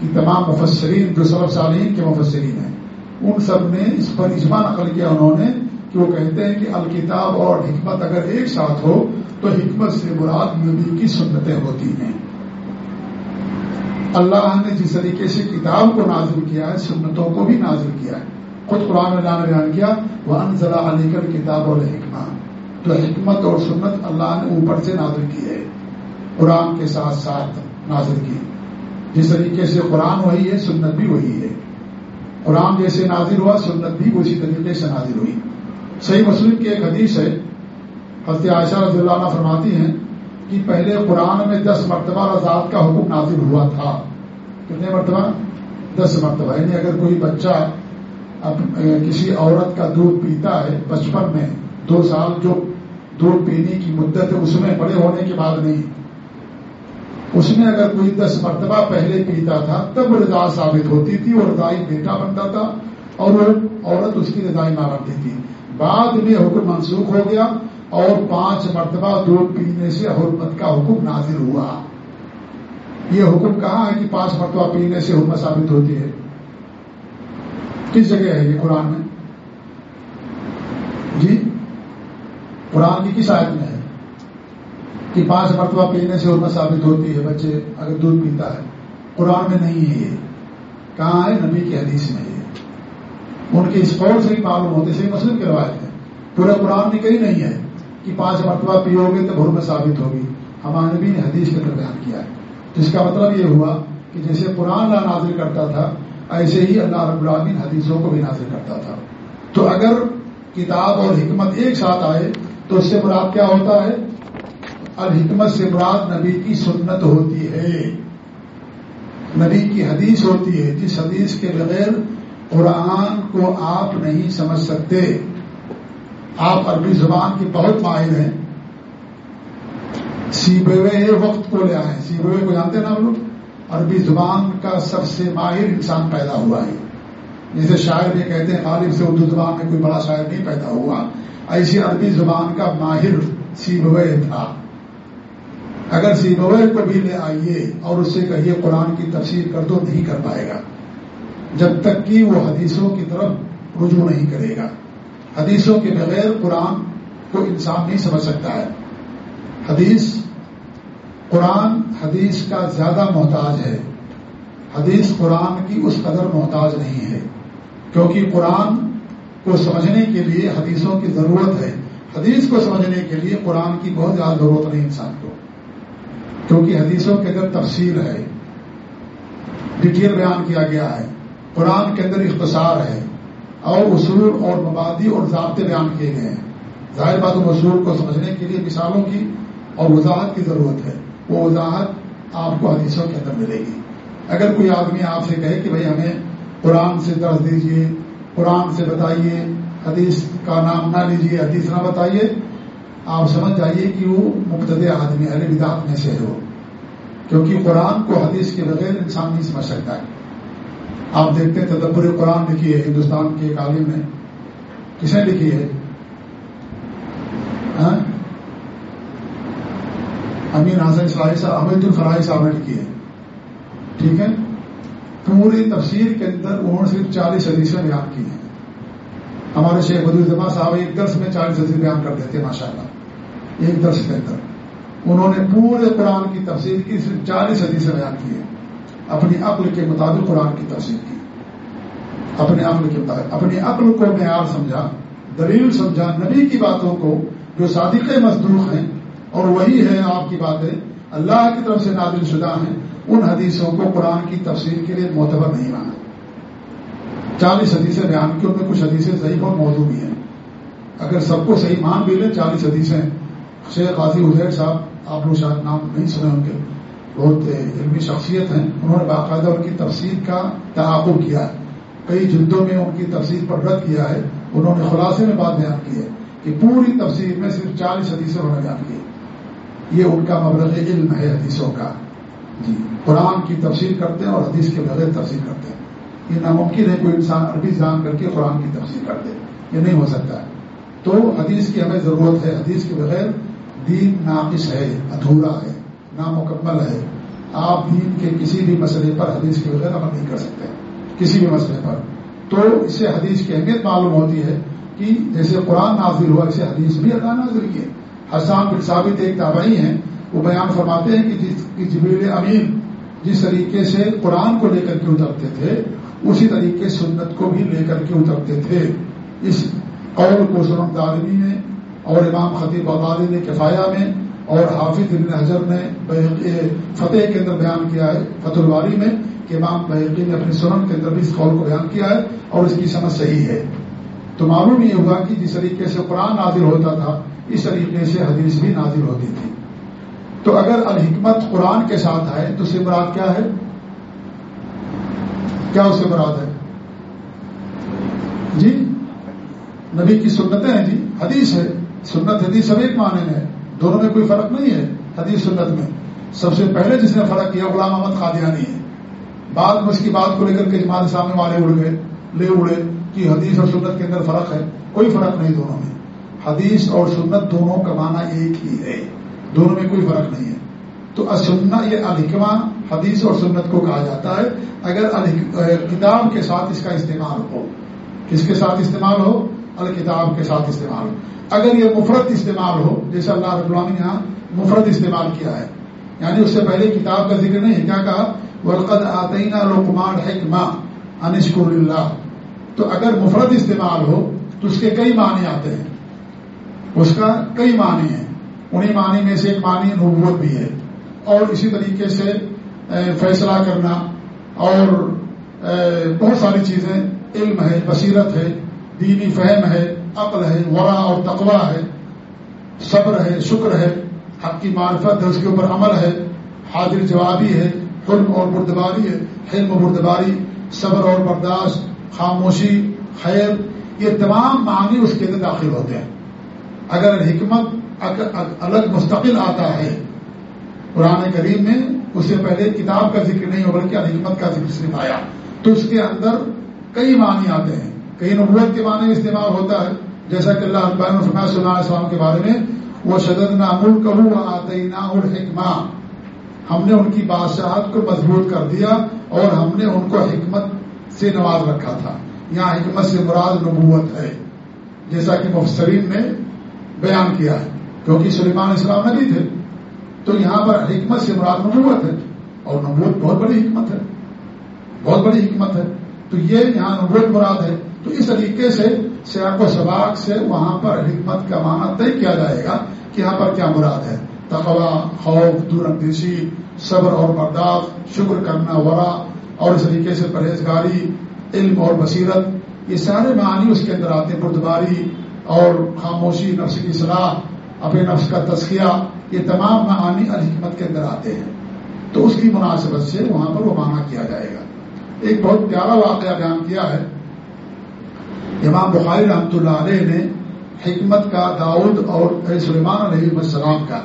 کہ تمام مفسرین جو سرف سالین کے مفسرین ہیں، ان سب نے اس پر اجماع نقل کیا انہوں نے کہ وہ کہتے ہیں کہ الکتاب اور حکمت اگر ایک ساتھ ہو تو حکمت سے مراد نبی کی سنتیں ہوتی ہیں۔ اللہ نے جس طریقے سے کتاب کو نازل کیا ہے، سنتوں کو بھی نازل کیا ہے۔ خود قرآن اللہ نے بیان کیا وہ انضلاع علی کر کتاب اور حکمت تو حکمت اور سنت اللہ نے اوپر سے نازل کی ہے۔ قرآن کے ساتھ ساتھ نازل کی۔ جس طریقے سے قرآن وہی ہے، سنت بھی وہی ہے۔ قرآن جیسے نازل ہوا، سنت بھی اسی طریقے سے نازل ہوئی۔ صحیح مسلم کی ایک حدیث ہے۔ حضرت عائشہ رضی اللہ عنہ فرماتی ہیں کہ پہلے قرآن میں دس مرتبہ رضاعت کا حکم نازل ہوا تھا۔ کتنے مرتبہ؟ دس مرتبہ۔ یعنی اگر کوئی بچہ کسی عورت کا دودھ پیتا ہے بچپن میں دو سال جو دودھ پینے کی مدت ہے اس میں بڑے ہونے کے بعد نہیں۔ اس میں اگر کوئی دس مرتبہ پہلے پیتا تھا، تب رضا ثابت ہوتی تھی اور رضائی بیٹا بنتا تھا اور وہ عورت اس کی رضائی نہ بنتی تھی۔ بعد میں حکم منسوخ ہو گیا اور پانچ مرتبہ دودھ پینے سے حرمت کا حکم نازل ہوا۔ یہ حکم کہاں ہے کہ پانچ مرتبہ پینے سے حرمت ثابت ہوتی ہے؟ کس جگہ ہے یہ قرآن میں جی قرآن کی کس آیت میں ہے؟ کہ پانچ مرتبہ پینے سے حرمت ثابت ہوتی ہے، بچے اگر دودھ پیتا ہے، قرآن میں نہیں ہے یہ۔ کہاں ہے؟ نبی کی حدیث میں یہ۔ ان کے اس قول سے ہی معلوم ہوتے سے مسلم کی روایت ہے پورے قرآن میں کہیں نہیں ہے کہ پانچ مرتبہ پیو گے تو حرمت ثابت ہوگی۔ ہمارے نبی نے حدیث کے اندر بیان کیا ہے۔ جس کا مطلب یہ ہوا کہ جیسے قرآن اللہ نازل کرتا تھا، ایسے ہی اللہ رب العالمین حدیثوں کو بھی نازل کرتا تھا۔ تو اگر کتاب اور حکمت ایک ساتھ آئے تو اس سے مراد کیا ہوتا ہے؟ الحکمت سے مراد نبی کی سنت ہوتی ہے۔ نبی کی حدیث ہوتی ہے، جس حدیث کے بغیر قرآن کو آپ نہیں سمجھ سکتے۔ آپ عربی زبان کی بہت ماہر ہیں۔ سی وقت کو لے آئے۔ سی کو جانتے نا ہم لوگ؟ عربی زبان کا سب سے ماہر انسان پیدا ہوا ہے۔ جیسے شاعر بھی کہتے ہیں، غالب سے اردو زبان میں کوئی بڑا شاعر نہیں پیدا ہوا۔ ایسی عربی زبان کا ماہر سیبوے تھا۔ اگر سیبوے کو بھی لے آئیے اور اس سے کہیے قرآن کی تفسیر کر دو، نہیں کر پائے گا۔ جب تک کہ وہ حدیثوں کی طرف رجوع نہیں کرے گا۔ حدیثوں کے بغیر قرآن کو انسان نہیں سمجھ سکتا ہے۔ حدیث، قرآن حدیث کا زیادہ محتاج ہے۔ حدیث قرآن کی اس قدر محتاج نہیں ہے۔ کیونکہ قرآن کو سمجھنے کے لیے حدیثوں کی ضرورت ہے۔ حدیث کو سمجھنے کے لیے قرآن کی بہت زیادہ ضرورت نہیں انسان کو۔ کیونکہ حدیثوں کے اندر تفصیل ہے۔ ڈیٹیل بیان کیا گیا ہے۔ قرآن کے اندر اختصار ہے۔ اور اصول اور مبادی اور ضابطے بیان کیے گئے ہیں۔ ظاہر بات اصول کو سمجھنے کے لیے مثالوں کی اور وضاحت کی ضرورت ہے۔ وہ وضاحت آپ کو حدیثوں کے اندر ملے گی۔ اگر کوئی آدمی آپ سے کہے کہ بھائی ہمیں قرآن سے درس دیجیے قرآن سے بتائیے، حدیث کا نام نہ لیجیے حدیث نہ بتائیے، آپ سمجھ جائیے کہ وہ مقتد آدمی اہل بداعت میں سے ہو کیونکہ قرآن کو حدیث کے بغیر انسان نہیں سمجھ سکتا ہے۔ آپ دیکھتے ہیں تدبر قرآن لکھی ہے، ہندوستان کے ایک عالم نے کس نے لکھی ہے؟ ہاں؟ امین حسن صاحب امید الفرائی صاحب نے لکھی ہے۔ ٹھیک ہے؟ پوری تفسیر کے اندر انہوں نے صرف چالیس حدیثیں بیان کی ہیں۔ ہمارے شیخ بدل صاحب ایک درس میں چالیس حدیث بیان کر دیتے ماشاء اللہ ایک درس کے اندر۔ انہوں نے پورے قرآن کی تفسیر کی، صرف چالیس حدیثیں بیان کی ہیں۔ اپنی عقل کے مطابق قرآن کی تفسیر کی۔ اپنے عقل کے مطابق اپنی عقل کو معیار سمجھا، دلیل سمجھا نبی کی باتوں کو، جو صادق مصدوق ہیں، اور وہی ہے آپ کی باتیں۔ اللہ کی طرف سے نادل شدہ ہیں۔ ان حدیثوں کو قرآن کی تفسیر کے لیے معتبر نہیں مانا۔ چالیس حدیثیں بیان کی، ان میں کچھ حدیثیں صحیح اور موضوع بھی ہیں۔ اگر سب کو صحیح مان بھی لیں، چالیس حدیثیں۔ شیخ قاضی حزیر صاحب، آپ لوگ شاید نام نہیں سنے ان کے بہت علمی شخصیت ہیں۔ انہوں نے باقاعدہ ان کی تفسیر کا تعاقب کیا ہے۔ کئی جلدوں میں ان کی تفسیر پر رد کیا ہے۔ انہوں نے خلاصے میں بات بیان کی ہے کہ پوری تفسیر میں صرف چالیس حدیثیں انہوں نے بیان کی یہ ان کا مبلغ علم ہے حدیثوں کا۔ جی قرآن کی تفسیر کرتے ہیں اور حدیث کے بغیر تفسیر کرتے ہیں۔ یہ ناممکن ہے کوئی انسان عربی جان کر کے قرآن کی تفسیر کر دے۔ یہ نہیں ہو سکتا۔ ہے تو حدیث کی ہمیں ضرورت ہے۔ حدیث کے بغیر دین ناقص ہے، ادھورا ہے، نامکمل ہے۔ آپ دین کے کسی بھی مسئلے پر حدیث کے بغیر عمل نہیں کر سکتے۔ کسی بھی مسئلے پر۔ تو اس سے حدیث کی اہمیت معلوم ہوتی ہے کہ جیسے قرآن نازل ہوا، اسے حدیث بھی اللہ نازل کی ہے۔ حسان بن ثابت ایک تابعی ہیں۔ وہ بیان فرماتے ہیں کہ جبریل امین جس طریقے سے قرآن کو لے کر کے اترتے تھے، اسی طریقے سنت کو بھی لے کر کے اترتے تھے۔ اس قول کو سنم تعلیمی نے اور امام خطیب بغالی نے کفایہ میں اور حافظ ابن حضر نے فتح کے اندر بیان کیا ہے، فتح الباری میں کہ امام بحقی نے اپنی سنن کے اندر بھی اس قول کو بیان کیا ہے اور اس کی سمجھ صحیح ہے۔ تو معلوم یہ ہوا کہ جس طریقے سے قرآن نازل ہوتا تھا، اس طریقے سے حدیث بھی نازل ہوتی تھی۔ تو اگر الحکمت قرآن کے ساتھ ہے تو اس سے مراد کیا ہے؟ کیا اس سے مراد ہے؟ جی؟ نبی کی سنتیں ہیں جی حدیث ہے۔ سنت حدیث سب ایک معنی میں ہے۔ دونوں میں کوئی فرق نہیں ہے حدیث سنت میں۔ سب سے پہلے جس نے فرق کیا، غلام احمد قادیانی ہے۔ بعد میں اس کی بات کو لے کر کے جماعت سامنے والے اڑ گئے، لے اڑے کہ حدیث اور سنت کے اندر فرق ہے۔ کوئی فرق نہیں دونوں میں۔ حدیث اور سنت دونوں کا معنی ایک ہی ہے۔ دونوں میں کوئی فرق نہیں ہے۔ تو سننا یہ الحکمہ حدیث اور سنت کو کہا جاتا ہے۔ اگر کتاب کے ساتھ اس کا استعمال ہو، کس کے ساتھ استعمال ہو؟ الکتاب کے ساتھ استعمال ہو۔ اگر یہ مفرت استعمال ہو، جیسے اللہ رب اللہ نے یہاں مفرت استعمال کیا ہے۔ یعنی اس سے پہلے کتاب کا ذکر نہیں ہے کیا کہا؟ ورقد آتینہ لوکمان حکمہ انشکر اللہ تو اگر مفرت استعمال ہو، تو اس کے کئی معنی آتے ہیں۔ اس کا کئی معنی ہیں۔ انہیں معنی میں سے ایک معنی نبوت بھی ہے۔ اور اسی طریقے سے فیصلہ کرنا اور بہت ساری چیزیں۔ علم ہے، بصیرت ہے، دینی فہم ہے، عقل ہے، ورا اور تقوا ہے، صبر ہے، شکر ہے، حق کی معرفت ہے اس کے اوپر عمل ہے، حاضر جوابی ہے، حلم اور بردباری ہے، حلم و بردباری، صبر اور برداشت، خاموشی، خیر، یہ تمام معنی اس کے اندر داخل ہوتے ہیں۔ اگر حکمت الگ مستقل آتا ہے، قرآن کریم میں اس سے پہلے کتاب کا ذکر نہیں ہو بلکہ الحکمت کا ذکر صرف آیا۔ تو اس کے اندر کئی معنی آتے ہیں۔ کئی نبوت کے معنی استعمال ہوتا ہے، جیسا کہ اللہ اقبال صلی اللہ علیہ وسلم کے بارے میں وہ شدد نامل کہ آتے ہم نے ان کی بادشاہت کو مضبوط کر دیا اور ہم نے ان کو حکمت سے نواز رکھا تھا۔ یہاں حکمت سے مراد نبوت ہے، جیسا کہ مفسرین نے بیان کیا ہے۔ کیونکہ سلیمان اسلام نبی تھے۔ تو یہاں پر حکمت سے مراد نبوت ہے اور نبوت بہت بڑی حکمت ہے۔ بہت بڑی حکمت ہے۔ تو یہ یہاں نبوت مراد ہے۔ تو اس طریقے سے سیاق و سباق سے وہاں پر حکمت کا معنی طے کیا جائے گا کہ یہاں پر کیا مراد ہے۔ تقوا خوف دور اندیشی صبر اور برداشت، شکر کرنا، ورا اور اس طریقے سے پرہیزگاری، علم اور بصیرت۔ یہ سارے معنی اس کے اندر آتے ہیں۔ بردباری اور خاموشی، نفس کی صلاح اپنے نفس کا تسکیہ یہ تمام معانی الحکمت کے اندر آتے ہیں، تو اس کی مناسبت سے وہاں پر وہ مانا کیا جائے گا۔ ایک بہت پیارا واقعہ بیان کیا ہے۔ امام بخاری رحمۃ اللہ علیہ نے حکمت کا، داؤد اور سلیمان علیہ السلام کا۔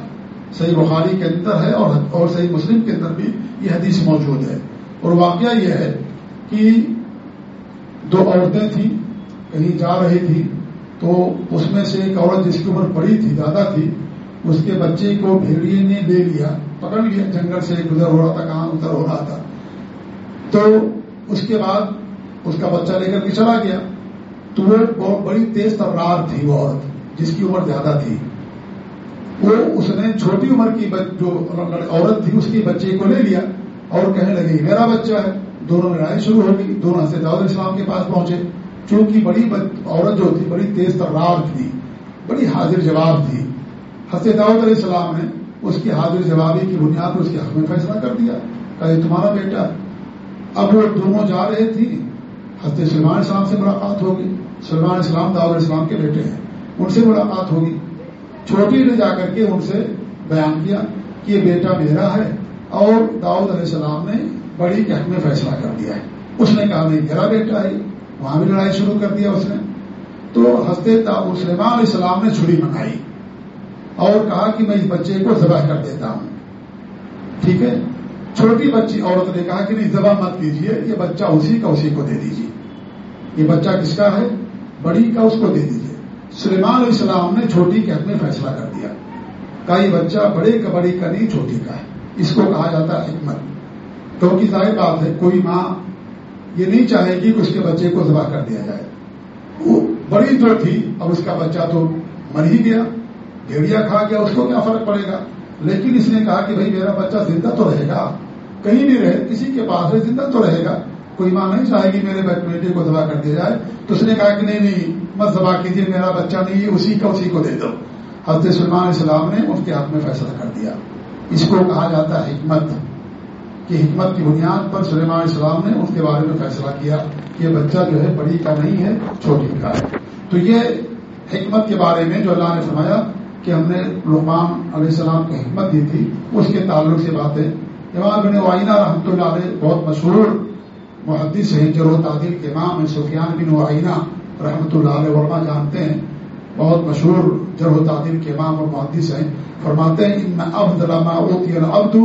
صحیح بخاری کے اندر ہے اور صحیح مسلم کے اندر بھی یہ حدیث موجود ہے۔ اور واقعہ یہ ہے کہ دو عورتیں تھیں، کہیں جا رہی تھی تو اس میں سے ایک عورت جس کی عمر بڑی تھی، زیادہ تھی، اس کے بچے کو بھیڑیے نے لے لیا۔ پکڑ لیا، جنگل سے گزر ہو رہا تھا، کہاں ادھر ہو رہا تھا۔ تو اس کے بعد اس کا بچہ لے کر کے چلا گیا۔ تو وہ بہت بڑی تیز ترار تھی، وہ عورت جس کی عمر زیادہ تھی۔ وہ اس نے چھوٹی عمر کی جو عورت تھی، اس کی بچے کو لے لیا اور کہنے لگی، میرا بچہ ہے۔ دونوں لڑائی شروع ہو گئی، دونوں ہنسے داؤد اسلام کے پاس پہنچے۔ چونکہ بڑی عورت جو تھی، بڑی تیز ترار تھی، بڑی حاضر جواب تھی۔ حضرت داؤد علیہ السلام نے اس کی حاضر جوابی کی بنیاد پر اس کے حق میں فیصلہ کر دیا۔ کہ یہ تمہارا بیٹا۔ اب وہ دونوں جا رہے تھے۔ حضرت سلمان اسلام سے ملاقات ہوگی۔ سلمان اسلام داؤد اسلام کے بیٹے ہیں۔ ان سے ملاقات ہوگی۔ چھوٹی نے جا کر کے ان سے بیان کیا کہ یہ بیٹا میرا ہے اور داؤد علیہ السلام نے بڑی حق میں فیصلہ کر دیا ہے۔ اس نے کہا نہیں میرا بیٹا ہے۔ وہاں بھی لڑائی شروع کر دیا اس نے۔ تو ہنستے سلیمان علیہ السلام نے چھری منگائی اور کہا کہ میں اس بچے کو ذبح کر دیتا ہوں۔ ٹھیک ہے؟ چھوٹی بچی عورت نے کہا کہ نہیں، ذبح مت کیجیے یہ بچہ اسی کا اسی کو دے دیجیے یہ بچہ کس کا ہے؟ بڑی کا اس کو دے دیجیے سلیمان علیہ السلام نے چھوٹی کے حق میں فیصلہ کر دیا۔ کہ یہ بچہ بڑے کا بڑی کا نہیں، چھوٹی کا ہے۔ اس کو کہا جاتا ہے حکمت۔ کیونکہ ظاہر بات ہے، کوئی ماں یہ نہیں چاہے گی کہ اس کے بچے کو ذبح کر دیا جائے۔ وہ بڑی تو تھی، اب اس کا بچہ تو مر ہی گیا بھیڑیا کھا گیا، اس کو کیا فرق پڑے گا؟ لیکن اس نے کہا کہ بھائی میرا بچہ زندہ تو رہے گا، کہیں بھی رہے، کسی کے پاس رہے، زندہ تو رہے گا۔ کوئی ماں نہیں چاہے گی میرے بیٹے کو دبا کر دیا جائے۔ تو اس نے کہا کہ نہیں نہیں، مت دبا کیجیے، میرا بچہ نہیں اسی کا اسی کو دے دو۔ حضرت سلمان اسلام نے ان کے ہاتھ میں فیصلہ کر دیا۔ اس کو کہا جاتا ہے حکمت۔ کہ حکمت کی بنیاد پر سلیمان اسلام نے ان کے بارے میں فیصلہ کیا کہ یہ بچہ جو ہے بڑی کا نہیں ہے، چھوٹی کا ہے۔ تو یہ حکمت کے بارے میں جو اللہ نے فرمایا کہ ہم نے رحمان علیہ السلام کو حکمت دی تھی، اس کے تعلق سے باتیں۔ امام بن وائنا رحمۃ اللہ علیہ بہت مشہور محدث ہیں جرو تعدیل کے امام ہیں، سفیان بن وائنا رحمۃ اللہ علیہ ورما جانتے ہیں۔ بہت مشہور جرو تعدیل کے امام اور محدث ہیں۔ فرماتے ہیں، ان ابد اوتی العبد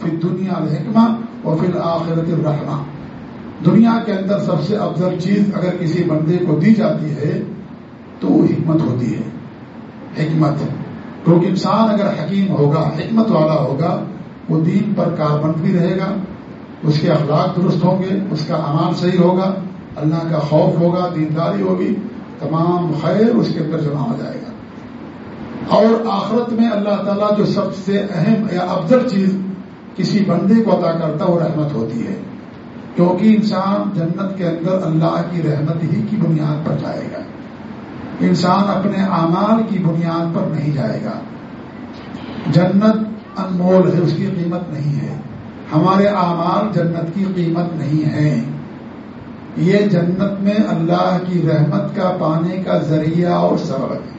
پھر دنیا الحکمہ اور پھر آخرت الرحمہ دنیا کے اندر سب سے افضل چیز اگر کسی بندے کو دی جاتی ہے، تو وہ حکمت ہوتی ہے۔ حکمت۔ کیونکہ انسان اگر حکیم ہوگا، حکمت والا ہوگا، وہ دین پر کاربند بھی رہے گا، اس کے اخلاق درست ہوں گے، اس کا امان صحیح ہوگا، اللہ کا خوف ہوگا، دینداری ہوگی، تمام خیر اس کے اندر جمع ہو جائے گا۔ اور آخرت میں اللہ تعالیٰ جو سب سے اہم یا افضل چیز کسی بندے کو عطا کرتا وہ رحمت ہوتی ہے، کیونکہ انسان جنت کے اندر اللہ کی رحمت ہی کی بنیاد پر جائے گا۔ انسان اپنے اعمال کی بنیاد پر نہیں جائے گا۔ جنت انمول ہے، اس کی قیمت نہیں ہے۔ ہمارے اعمال جنت کی قیمت نہیں ہے یہ جنت میں اللہ کی رحمت کا پانے کا ذریعہ اور سبب ہے۔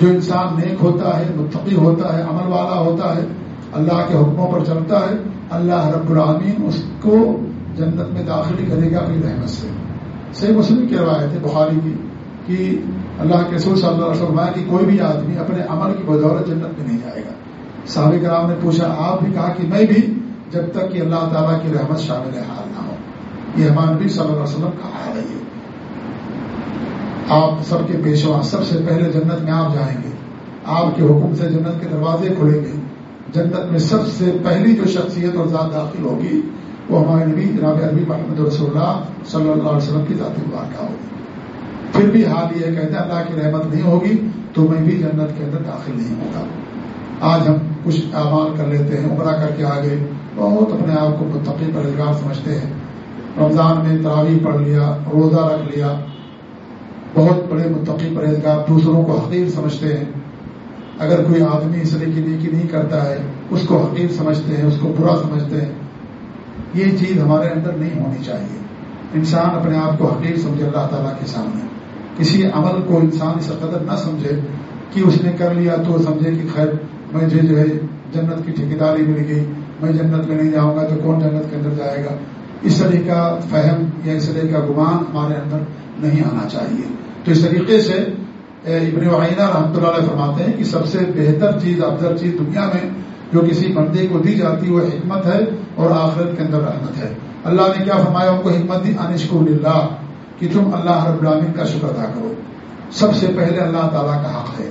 جو انسان نیک ہوتا ہے، متقی ہوتا ہے، عمل والا ہوتا ہے اللہ کے حکموں پر چلتا ہے، اللہ رب العامین اس کو جنت میں داخل کرے گا اپنی رحمت سے۔ صحیح مسلم کی روایت ہے، بخاری کی، کہ اللہ کے سور صلی اللہ علیہ وسلم کہ کوئی بھی آدمی اپنے عمل کی بدولت جنت میں نہیں جائے گا۔ صحابہ کرام نے پوچھا، آپ بھی کہا کہ میں بھی جب تک کہ اللہ تعالیٰ کی رحمت شامل حال نہ ہو۔ یہ ہمارے نبی صلی اللہ علیہ وسلم کا حال ہے۔ آپ سب کے پیشوا سب سے پہلے جنت میں آپ جائیں گے۔ آپ کے حکم سے جنت کے دروازے کھلیں گے۔ جنت میں سب سے پہلی جو شخصیت اور ذات داخل ہوگی، وہ ہمارے نبی جناب عربی محمد رسول اللہ صلی اللہ علیہ وسلم کی ذاتی مبارکہ ہوگی۔ پھر بھی حال یہ کہتے ہیں، اللہ کی رحمت نہیں ہوگی تو میں بھی جنت کے اندر داخل نہیں ہوگا آج ہم کچھ اعمال کر لیتے ہیں، عمرہ کر کے آگے بہت اپنے آپ کو متقی پرہزگار سمجھتے ہیں۔ رمضان میں تراویح پڑھ لیا، روزہ رکھ لیا، بہت بڑے متقی پرہزگار دوسروں کو حقیر سمجھتے ہیں۔ اگر کوئی آدمی اس طرح کی نیکی نہیں کرتا ہے، اس کو حقیر سمجھتے ہیں، اس کو برا سمجھتے ہیں، یہ چیز ہمارے اندر نہیں ہونی چاہیے۔ انسان اپنے آپ کو حقیر سمجھے اللہ تعالیٰ کے سامنے۔ کسی عمل کو انسان اس قدر نہ سمجھے کہ اس نے کر لیا تو سمجھے کہ خیر مجھے جو ہے جنت کی ٹھیکیداری مل گئی، میں جنت میں نہیں جاؤں گا تو کون جنت کے اندر جائے گا؟ اس طرح کا فہم یا اس طرح کا گمان ہمارے اندر نہیں آنا چاہیے۔ تو اس طریقے سے ابن وعینہ رحمۃ اللہ علیہ فرماتے ہیں کہ سب سے بہتر چیز، افضل چیز دنیا میں جو کسی بندے کو دی جاتی وہ حکمت ہے اور آخرت کے اندر رحمت ہے۔ اللہ نے کیا فرمایا؟ ان کو حکمت دی انشک اللہ کہ تم اللہ رب العالمین کا شکر ادا کرو۔ سب سے پہلے اللہ تعالیٰ کا حق ہے۔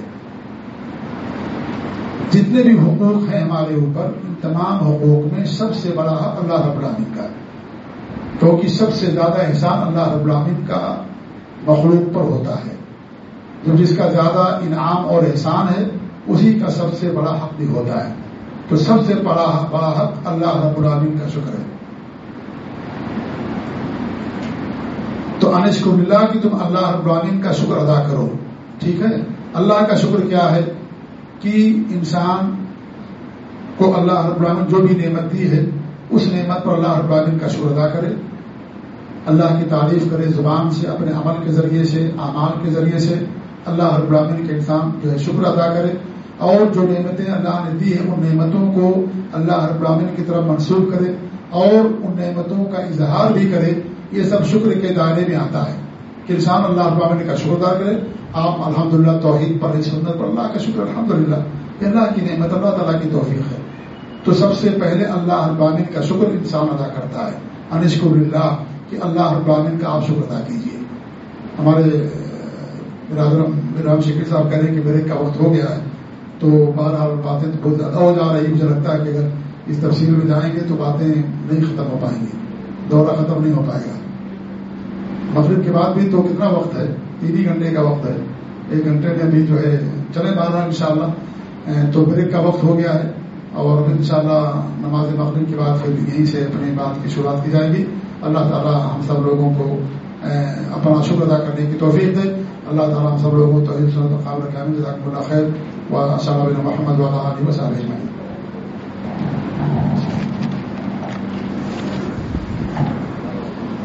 جتنے بھی حقوق ہیں ہمارے اوپر، ان تمام حقوق میں سب سے بڑا حق اللہ رب العالمین کا کیونکہ سب سے زیادہ احسان اللہ رب العالمین کا مخلوق پر ہوتا ہے۔ جو جس کا زیادہ انعام اور احسان ہے، اسی کا سب سے بڑا حق بھی ہوتا ہے۔ تو سب سے بڑا بڑا حق اللہ رب العالمین کا شکر ہے۔ تو انش کو ملا کہ تم اللہ رب العالمین کا شکر ادا کرو۔ ٹھیک ہے؟ اللہ کا شکر کیا ہے؟ کہ انسان کو اللہ رب العالمین جو بھی نعمت دی ہے، اس نعمت پر اللہ رب العالمین کا شکر ادا کرے۔ اللہ کی تعریف کرے زبان سے، اپنے عمل کے ذریعے سے، اعمال کے ذریعے سے۔ اللہ رب العالمین کے انسان جو ہے شکر ادا کرے اور جو نعمتیں اللہ نے دی ہیں ان نعمتوں کو اللہ رب العالمین کی طرف منسوخ کرے اور ان نعمتوں کا اظہار بھی کرے، یہ سب شکر کے دائرے میں آتا ہے کہ انسان اللہ رب العالمین کا شکر ادا کرے۔ آپ الحمدللہ توحید پر سنت پر۔ اللہ کا شکر الحمد للہ اللہ کی نعمت، اللہ تعالیٰ کی توفیق ہے۔ تو سب سے پہلے اللہ العالمین کا شکر انسان ادا کرتا ہے۔ انشکر اللہ کہ اللہ العالمین کا آپ شکر ادا کیجیے ہمارے برادرم شکر صاحب کہہ رہے ہیں کہ میرے کا وقت ہو گیا ہے، تو بہرحال باتیں تو بہت زیادہ ہو جا رہی مجھے لگتا ہے کہ اگر اس تفصیل میں جائیں گے تو باتیں نہیں ختم ہو پائیں گی۔ دورہ ختم نہیں ہو پائے گا۔ مغرب کے بعد بھی تو کتنا وقت ہے؟ تین ہی گھنٹے کا وقت ہے۔ ایک گھنٹے میں ابھی جو ہے چلے بارہ ان شاء اللہ تو بریک کا وقت ہو گیا ہے۔ اور ان شاء اللہ نماز مغرب کے بعد پھر یہیں سے اپنی بات کی شروعات کی جائے گی۔ اللہ تعالیٰ ہم سب لوگوں کو اپنا شکر ادا کرنے کی توفیق دے۔ اللہ تعالیٰ ہم سب لوگوں تو صحت القابل خیر و صلی اللہ محمد وسلم